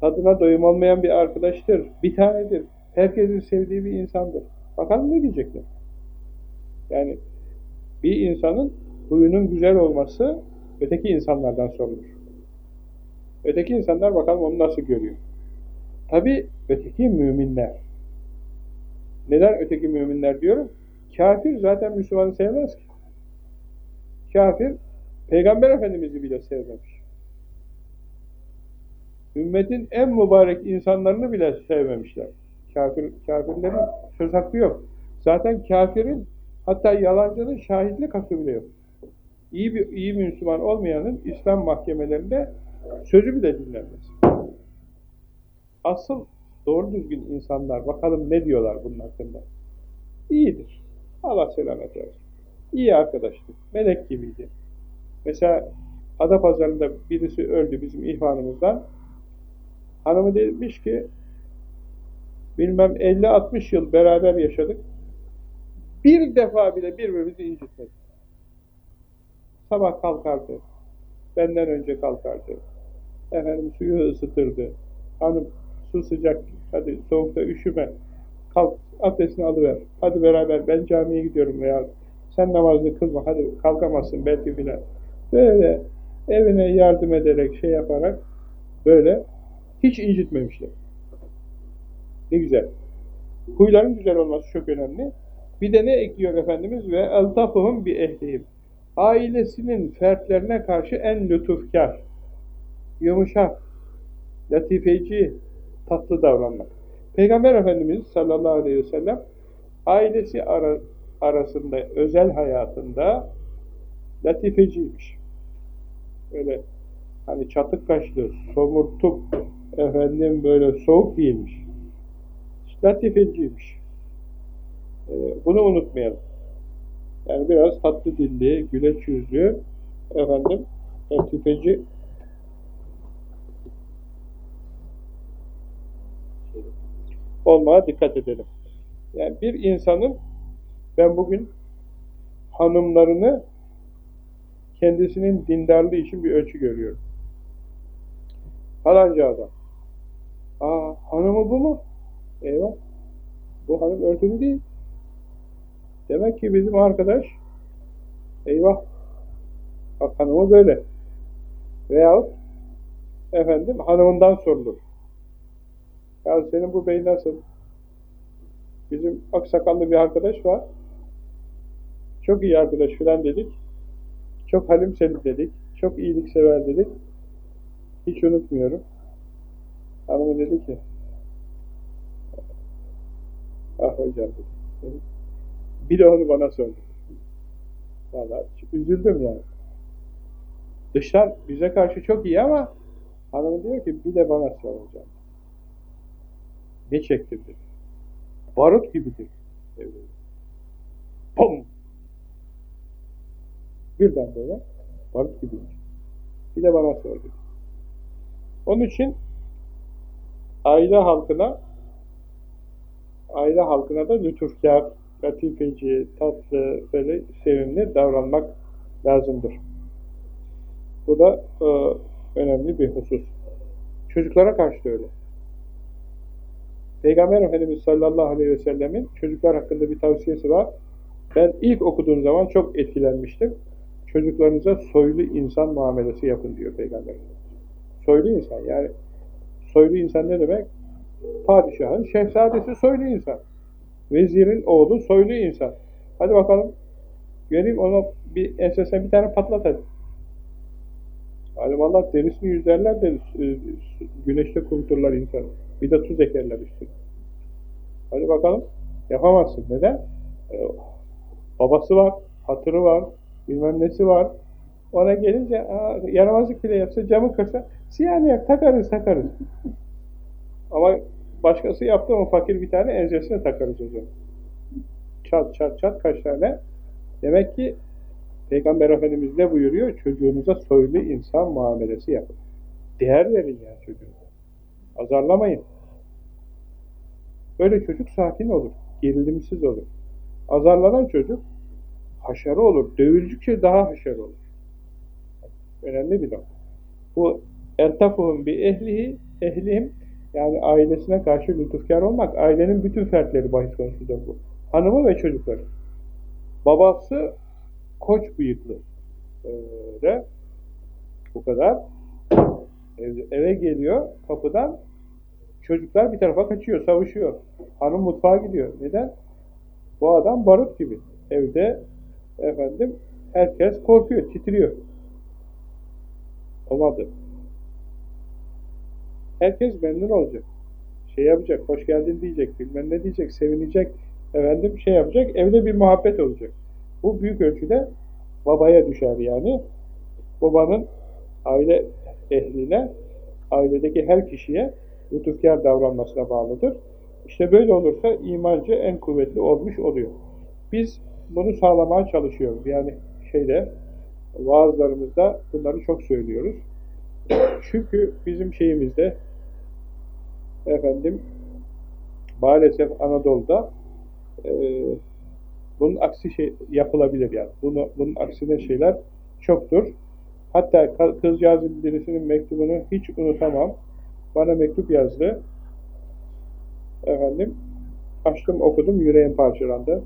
Tadına doyum olmayan bir arkadaştır. Bir tanedir. Herkesin sevdiği bir insandır. Bakalım ne diyecekler. Yani bir insanın huyunun güzel olması öteki insanlardan sorulur. Öteki insanlar bakalım onu nasıl görüyor. Tabi öteki müminler. Neden öteki müminler diyorum? Kafir zaten Müslümanı sevmez ki. Kafir, Peygamber Efendimiz'i bile sevmemiş. Ümmetin en mübarek insanlarını bile sevmemişler. Kafir, kafirlerin söz hakkı yok. Zaten kafirin hatta yalancının şahitlik hakkı bile yok. İyi bir iyi Müslüman olmayanın İslam mahkemelerinde sözü bile dinlenmez. Asıl doğru düzgün insanlar bakalım ne diyorlar bunun hakkında. İyidir. Allah selamet versin. İyi arkadaştı. Melek gibiydi. Mesela Adapazarı'nda birisi öldü bizim ihvanımızdan. Hanımı demiş ki bilmem 50-60 yıl beraber yaşadık. Bir defa bile birbirimizi incitmedik. Sabah kalkardı. Benden önce kalkardı. Efendim suyu ısıtırdı. Hanım su sıcak. Hadi soğukta üşüme. Kalk abdestini alıver. Hadi beraber ben camiye gidiyorum veya sen namazını kılma. Hadi kalkamazsın belki filan. Böyle evine yardım ederek şey yaparak böyle hiç incitmemişler. Ne güzel. Huyların güzel olması çok önemli. Bir de ne ekliyor Efendimiz? Ve eltafuhum bir ehlihim. Ailesinin fertlerine karşı en lütufkar, yumuşak, latifeci, tatlı davranmak. Peygamber Efendimiz sallallahu aleyhi ve sellem ailesi ara, arasında, özel hayatında latifeciymiş. Öyle hani çatık kaşlı, somurtup, efendim böyle soğuk değilmiş. Latifeciymiş. Ee, bunu unutmayalım. Yani biraz tatlı dilli, güleç yüzlü, efendim, latifeci olmaya dikkat edelim. Yani bir insanın ben bugün hanımlarını kendisinin dindarlığı için bir ölçü görüyorum. Falanca adam. Aa, hanımı bu mu? Eyvah. Bu hanım örtülü değil. Demek ki bizim arkadaş eyvah bak hanımı böyle. Veyahut efendim hanımından sorulur. Ya senin bu bey nasıl? Bizim aksakallı bir arkadaş var. Çok iyi arkadaş filan dedik. Çok halim selim dedik. Çok iyilik sever dedik. Hiç unutmuyorum. Hanımı dedi ki Ah hocam dedi. Bir de onu bana sordu. Vallahi üzüldüm yani. Dıştan bize karşı çok iyi ama hanım diyor ki bir de bana sor hocam. Ne çektirdi? Barut gibidir. Pum! Birden böyle barut gibiymiş. Bir de bana sordu. Onun için aile halkına aile halkına da lütufkar, latifeci, tatlı, böyle sevimli davranmak lazımdır. Bu da e, önemli bir husus. Çocuklara karşı da öyle. Peygamber Efendimiz sallallahu aleyhi ve sellemin çocuklar hakkında bir tavsiyesi var. Ben ilk okuduğum zaman çok etkilenmiştim. Çocuklarınıza soylu insan muamelesi yapın diyor Peygamber Soylu insan yani soylu insan ne demek? Padişahın şehzadesi soylu insan. Vezirin oğlu soylu insan. Hadi bakalım. Göreyim ona bir ensesine bir tane patlat hadi. Allah derisini yüzerler de e, güneşte kuruturlar insan. Bir de tuz ekerler üstüne. Hadi bakalım. Yapamazsın. Neden? Ee, babası var, hatırı var, bilmem nesi var. Ona gelince yaramazlık bile yapsa, camı kırsa, siyah takarız takarız. *laughs* Ama başkası yaptı mı fakir bir tane enzesine takarız o. Çat çat çat kaç tane. Demek ki Peygamber Efendimiz ne buyuruyor? Çocuğunuza soylu insan muamelesi yapın. Değer verin ya çocuğunuza. Azarlamayın. Böyle çocuk sakin olur. Gerilimsiz olur. Azarlanan çocuk haşarı olur. Dövüldükçe daha haşarı olur. Önemli bir nokta. Bu ertafuhum bir ehlihi, ehlihim yani ailesine karşı lütufkar olmak, ailenin bütün fertleri bahis konusudur bu. Hanımı ve çocukları. Babası koç bıyıklı. Öyle. Bu kadar. Eve geliyor kapıdan çocuklar bir tarafa kaçıyor, savuşuyor. Hanım mutfağa gidiyor. Neden? Bu adam barut gibi. Evde efendim herkes korkuyor, titriyor. Olmadı. Herkes memnun olacak. Şey yapacak, hoş geldin diyecek, bilmem ne diyecek, sevinecek, efendim şey yapacak, evde bir muhabbet olacak. Bu büyük ölçüde babaya düşer yani. Babanın aile ehline, ailedeki her kişiye lütufkar davranmasına bağlıdır. İşte böyle olursa imancı en kuvvetli olmuş oluyor. Biz bunu sağlamaya çalışıyoruz. Yani şeyde, vaazlarımızda bunları çok söylüyoruz. Çünkü bizim şeyimizde efendim maalesef Anadolu'da e, bunun aksi şey yapılabilir yani. Bunu, bunun aksine şeyler çoktur. Hatta kızcağızın birisinin mektubunu hiç unutamam. Bana mektup yazdı. Efendim açtım okudum yüreğim parçalandı.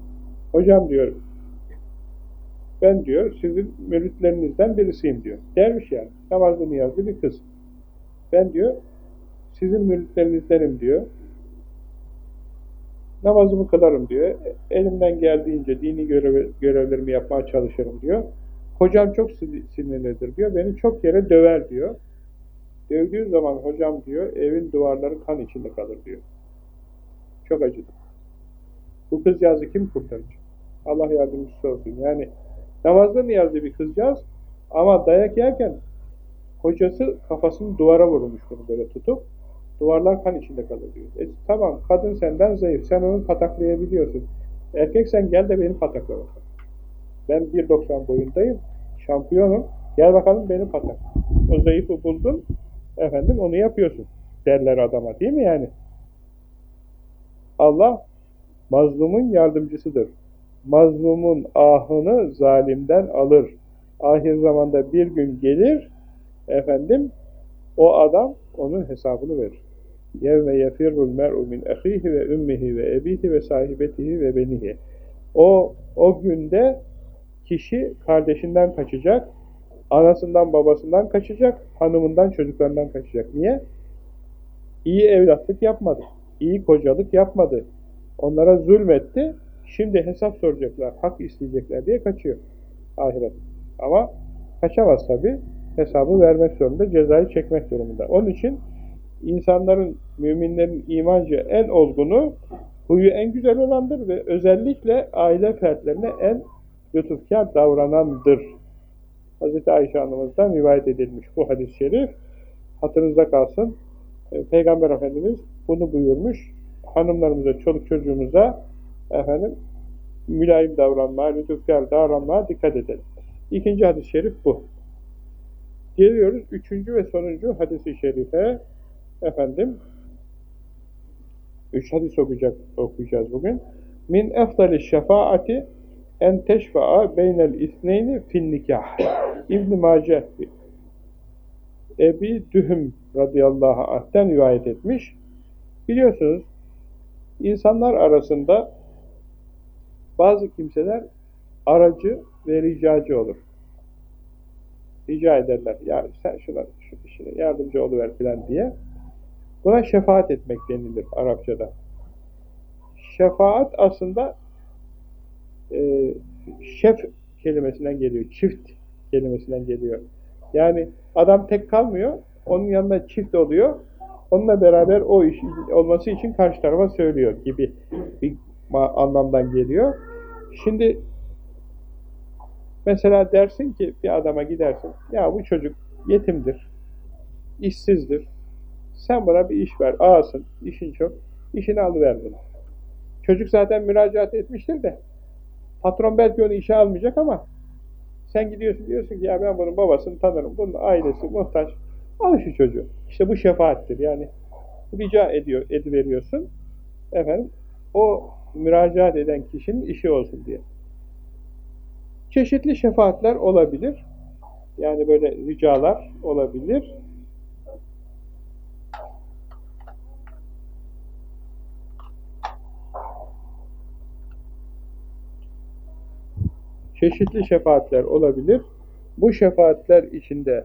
Hocam diyor ben diyor sizin müritlerinizden birisiyim diyor. Dermiş yani. Namazlı niyazlı bir kız. Ben diyor sizin müritlerinizdenim diyor. Namazımı kılarım diyor. Elimden geldiğince dini görev, görevlerimi yapmaya çalışırım diyor. Hocam çok sinirlidir diyor. Beni çok yere döver diyor. Dövdüğü zaman hocam diyor evin duvarları kan içinde kalır diyor. Çok acıdım. Bu kızcağızı kim kurtaracak? Allah yardımcısı olsun. Yani namazda niyazlı bir kızcağız ama dayak yerken hocası kafasını duvara vurmuş bunu böyle tutup duvarlar kan içinde kalır diyor. E, tamam kadın senden zayıf sen onu pataklayabiliyorsun. Erkeksen gel de beni patakla bakalım. Ben 1.90 boyundayım, şampiyonum, gel bakalım beni patak. O zayıfı buldun, efendim onu yapıyorsun derler adama değil mi yani? Allah mazlumun yardımcısıdır. Mazlumun ahını zalimden alır. Ahir zamanda bir gün gelir efendim o adam onun hesabını verir. Yevme yefirrul mer'u min ahihi ve ümmihi ve ebihi ve sahibetihi ve benihi. O o günde kişi kardeşinden kaçacak, anasından babasından kaçacak, hanımından çocuklarından kaçacak. Niye? İyi evlatlık yapmadı, iyi kocalık yapmadı, onlara zulmetti, şimdi hesap soracaklar, hak isteyecekler diye kaçıyor ahiret. Ama kaçamaz tabi, hesabı vermek zorunda, cezayı çekmek durumunda. Onun için insanların, müminlerin imancı en olgunu, huyu en güzel olandır ve özellikle aile fertlerine en lütufkar davranandır. Hz. Ayşe Hanım'ızdan rivayet edilmiş bu hadis-i şerif. Hatırınızda kalsın. E, Peygamber Efendimiz bunu buyurmuş. Hanımlarımıza, çoluk çocuğumuza efendim mülayim davranmaya, lütufkar davranmaya dikkat edelim. İkinci hadis-i şerif bu. Geliyoruz üçüncü ve sonuncu hadis-i şerife. Efendim, üç hadis okuyacak, okuyacağız bugün. Min efdali şefaati en teşfa'a beynel isneyni fin nikah. İbn-i Ebi Dühüm radıyallahu anh'ten rivayet etmiş. Biliyorsunuz, insanlar arasında bazı kimseler aracı ve ricacı olur. Rica ederler, ya sen şuna, şu işine yardımcı oluver filan diye. Buna şefaat etmek denilir Arapçada. Şefaat aslında e, şef kelimesinden geliyor, çift kelimesinden geliyor. Yani adam tek kalmıyor, onun yanında çift oluyor, onunla beraber o iş olması için karşı tarafa söylüyor gibi bir anlamdan geliyor. Şimdi mesela dersin ki bir adama gidersin, ya bu çocuk yetimdir, işsizdir, sen buna bir iş ver, ağasın, işin çok, işini alıver bunu. Çocuk zaten müracaat etmiştir de, patron belki onu işe almayacak ama sen gidiyorsun diyorsun ki ya ben bunun babasını tanırım, bunun ailesi muhtaç, al şu çocuğu. İşte bu şefaattir yani. Rica ediyor, ediveriyorsun. Efendim, o müracaat eden kişinin işi olsun diye. Çeşitli şefaatler olabilir. Yani böyle ricalar olabilir. Çeşitli şefaatler olabilir. Bu şefaatler içinde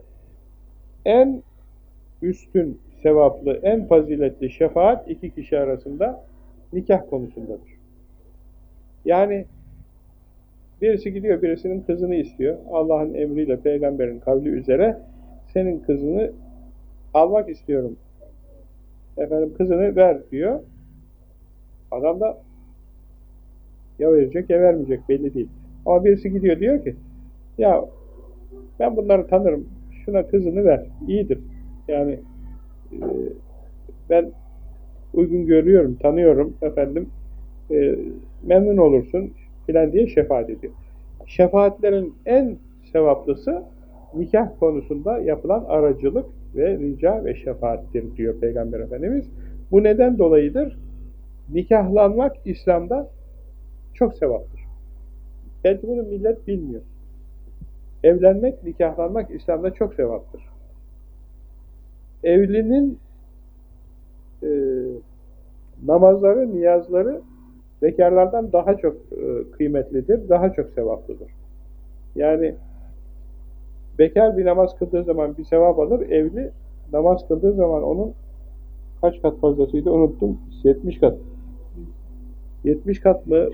en üstün, sevaplı, en faziletli şefaat iki kişi arasında nikah konusundadır. Yani birisi gidiyor birisinin kızını istiyor. Allah'ın emriyle, peygamberin kavli üzere senin kızını almak istiyorum. Efendim kızını ver diyor. Adam da ya verecek ya vermeyecek belli değil. Ama birisi gidiyor diyor ki ya ben bunları tanırım şuna kızını ver iyidir yani e, ben uygun görüyorum tanıyorum efendim e, memnun olursun filan diye şefaat ediyor. Şefaatlerin en sevaplısı nikah konusunda yapılan aracılık ve rica ve şefaattir diyor Peygamber Efendimiz. Bu neden dolayıdır? Nikahlanmak İslam'da çok sevaplı. Belki bunu millet bilmiyor. Evlenmek, nikahlanmak İslam'da çok sevaptır. Evlinin e, namazları, niyazları bekarlardan daha çok e, kıymetlidir, daha çok sevaplıdır. Yani bekar bir namaz kıldığı zaman bir sevap alır, evli namaz kıldığı zaman onun kaç kat fazlasıydı unuttum, 70 kat. 70 kat mı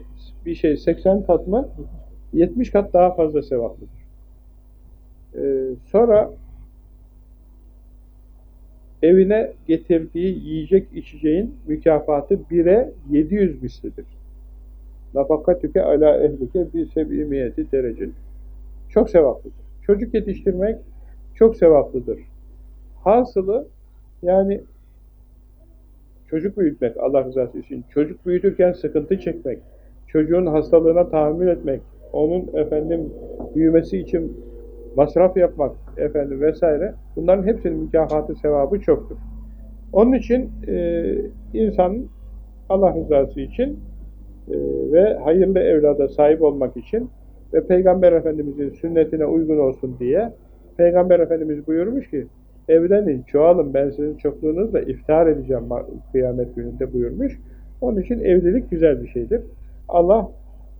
bir şey 80 kat mı 70 kat daha fazla sevaplıdır. Ee, sonra evine getirdiği yiyecek içeceğin mükafatı 1'e 700 mislidir. Nafakatüke ala ehlike bir seb'imiyeti dereceli. Çok sevaplıdır. Çocuk yetiştirmek çok sevaplıdır. Hasılı yani çocuk büyütmek Allah rızası için, çocuk büyütürken sıkıntı çekmek, çocuğun hastalığına tahammül etmek, onun efendim büyümesi için masraf yapmak efendim vesaire. Bunların hepsinin mükafatı sevabı çoktur. Onun için e, insan Allah rızası için e, ve hayırlı evlada sahip olmak için ve Peygamber Efendimizin sünnetine uygun olsun diye Peygamber Efendimiz buyurmuş ki evlenin, çoğalın, ben sizin çokluğunuzla iftihar edeceğim kıyamet gününde buyurmuş. Onun için evlilik güzel bir şeydir. Allah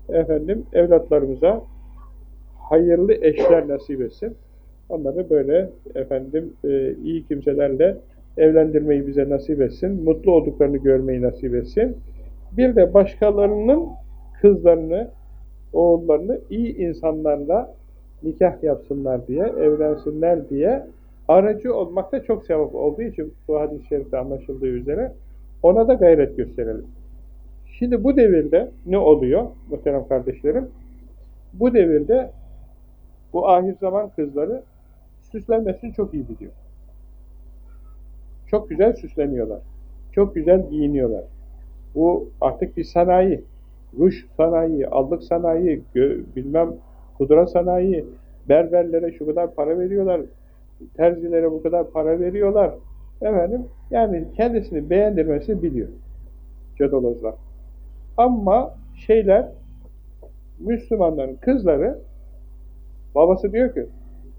efendim evlatlarımıza hayırlı eşler nasip etsin. Onları böyle efendim e, iyi kimselerle evlendirmeyi bize nasip etsin. Mutlu olduklarını görmeyi nasip etsin. Bir de başkalarının kızlarını, oğullarını iyi insanlarla nikah yapsınlar diye, evlensinler diye aracı olmakta çok sevap olduğu için bu hadis-i şerifte anlaşıldığı üzere ona da gayret gösterelim. Şimdi bu devirde ne oluyor muhterem kardeşlerim? Bu devirde bu ahir zaman kızları süslenmesini çok iyi biliyor. Çok güzel süsleniyorlar. Çok güzel giyiniyorlar. Bu artık bir sanayi. Ruş sanayi, allık sanayi, bilmem kudra sanayi, berberlere şu kadar para veriyorlar, terzilere bu kadar para veriyorlar. Efendim, yani kendisini beğendirmesini biliyor. Cadolozlar. Ama şeyler, Müslümanların kızları, babası diyor ki,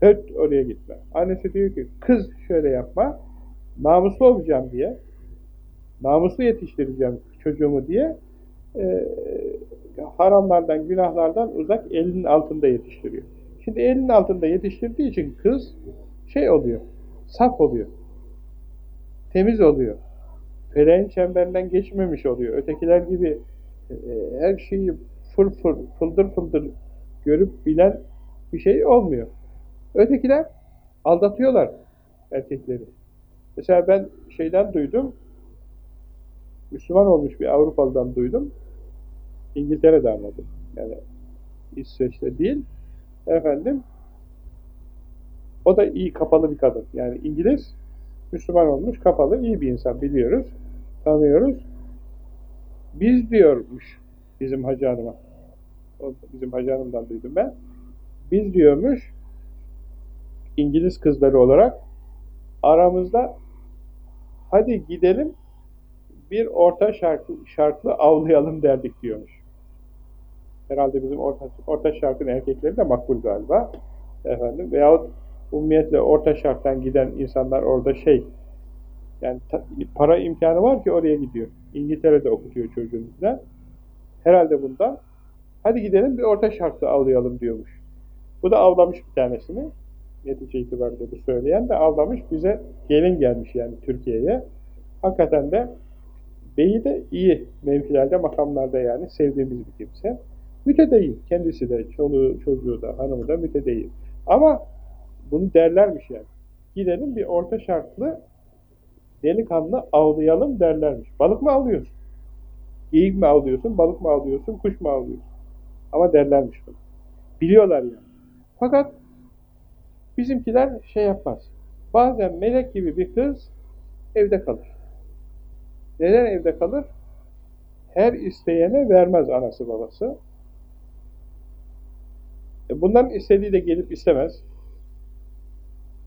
öt oraya gitme. Annesi diyor ki, kız şöyle yapma, namuslu olacağım diye, namuslu yetiştireceğim çocuğumu diye, e, haramlardan, günahlardan uzak elinin altında yetiştiriyor. Şimdi elinin altında yetiştirdiği için kız şey oluyor, saf oluyor, temiz oluyor, feleğin çemberinden geçmemiş oluyor. Ötekiler gibi e, her şeyi fır fır, fıldır fıldır görüp bilen bir şey olmuyor. Ötekiler aldatıyorlar erkekleri. Mesela ben şeyden duydum, Müslüman olmuş bir Avrupalı'dan duydum. İngiltere'de anladım. Yani İsveç'te değil. Efendim o da iyi kapalı bir kadın. Yani İngiliz Müslüman olmuş, kapalı, iyi bir insan biliyoruz, tanıyoruz. Biz diyormuş bizim hacı hanıma. Bizim hacı hanımdan duydum ben. Biz diyormuş İngiliz kızları olarak aramızda hadi gidelim bir orta şarkı, şarklı avlayalım derdik diyormuş. Herhalde bizim orta, orta şarkın erkekleri de makbul galiba. Efendim, veyahut ummiyetle orta şarktan giden insanlar orada şey, yani para imkanı var ki oraya gidiyor. İngiltere'de okutuyor çocuğunu falan. Herhalde bundan. Hadi gidelim bir orta şarkı avlayalım diyormuş. Bu da avlamış bir tanesini. Netice itibariyle bu söyleyen de avlamış. Bize gelin gelmiş yani Türkiye'ye. Hakikaten de beyi de iyi mevkilerde, makamlarda yani sevdiğimiz bir kimse. Mütedeyyin. Kendisi de, çoluğu, çocuğu da, hanımı da mütedeyyin. Ama bunu derlermiş yani. Gidelim bir orta şartlı delikanlı avlayalım derlermiş. Balık mı avlıyorsun? Geyik mi avlıyorsun, balık mı avlıyorsun, kuş mu avlıyorsun? Ama derlermiş bunu. Biliyorlar yani. Fakat bizimkiler şey yapmaz. Bazen melek gibi bir kız evde kalır. Neden evde kalır? Her isteyene vermez anası babası. E bunların istediği de gelip istemez.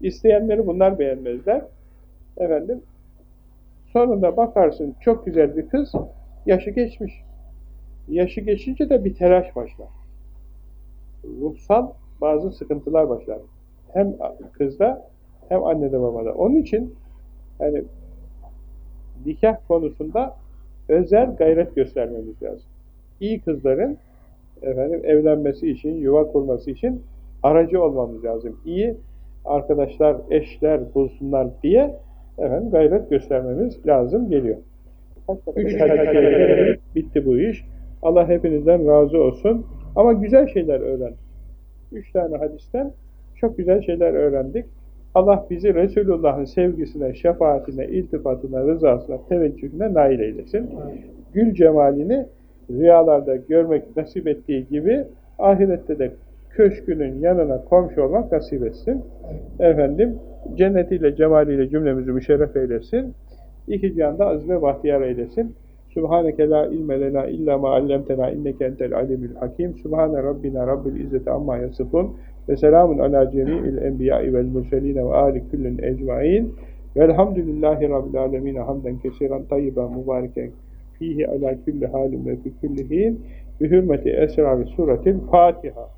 İsteyenleri bunlar beğenmezler. Efendim, sonunda bakarsın çok güzel bir kız, yaşı geçmiş. Yaşı geçince de bir telaş başlar. Ruhsal bazı sıkıntılar başlar. Hem kızda hem annede babada. Onun için yani nikah konusunda özel gayret göstermemiz lazım. İyi kızların efendim evlenmesi için, yuva kurması için aracı olmamız lazım. İyi arkadaşlar, eşler bulsunlar diye efendim gayret göstermemiz lazım geliyor. Üç bitti bu iş. Allah hepinizden razı olsun. Ama güzel şeyler öğren. Üç tane hadisten çok güzel şeyler öğrendik. Allah bizi Resulullah'ın sevgisine, şefaatine, iltifatına, rızasına, teveccühüne nail eylesin. Gül cemalini rüyalarda görmek nasip ettiği gibi ahirette de köşkünün yanına komşu olmak nasip etsin. Efendim, cennetiyle, cemaliyle cümlemizi müşerref eylesin. İki cihanda aziz ve bahtiyar eylesin. Subhaneke la ilme lena illa ma allamtena inneke entel alimul hakim. Subhane rabbina rabbil izzeti amma yasifun. Ve selamun ala cemi'il enbiya'i vel murselin ve ali kullin ecmain. Velhamdülillahi rabbil alemin. Hamden kesiren tayyiben mübareken fihi ala kulli halim ve fi kulli hin. Bi hürmeti esrar suretil Fatiha.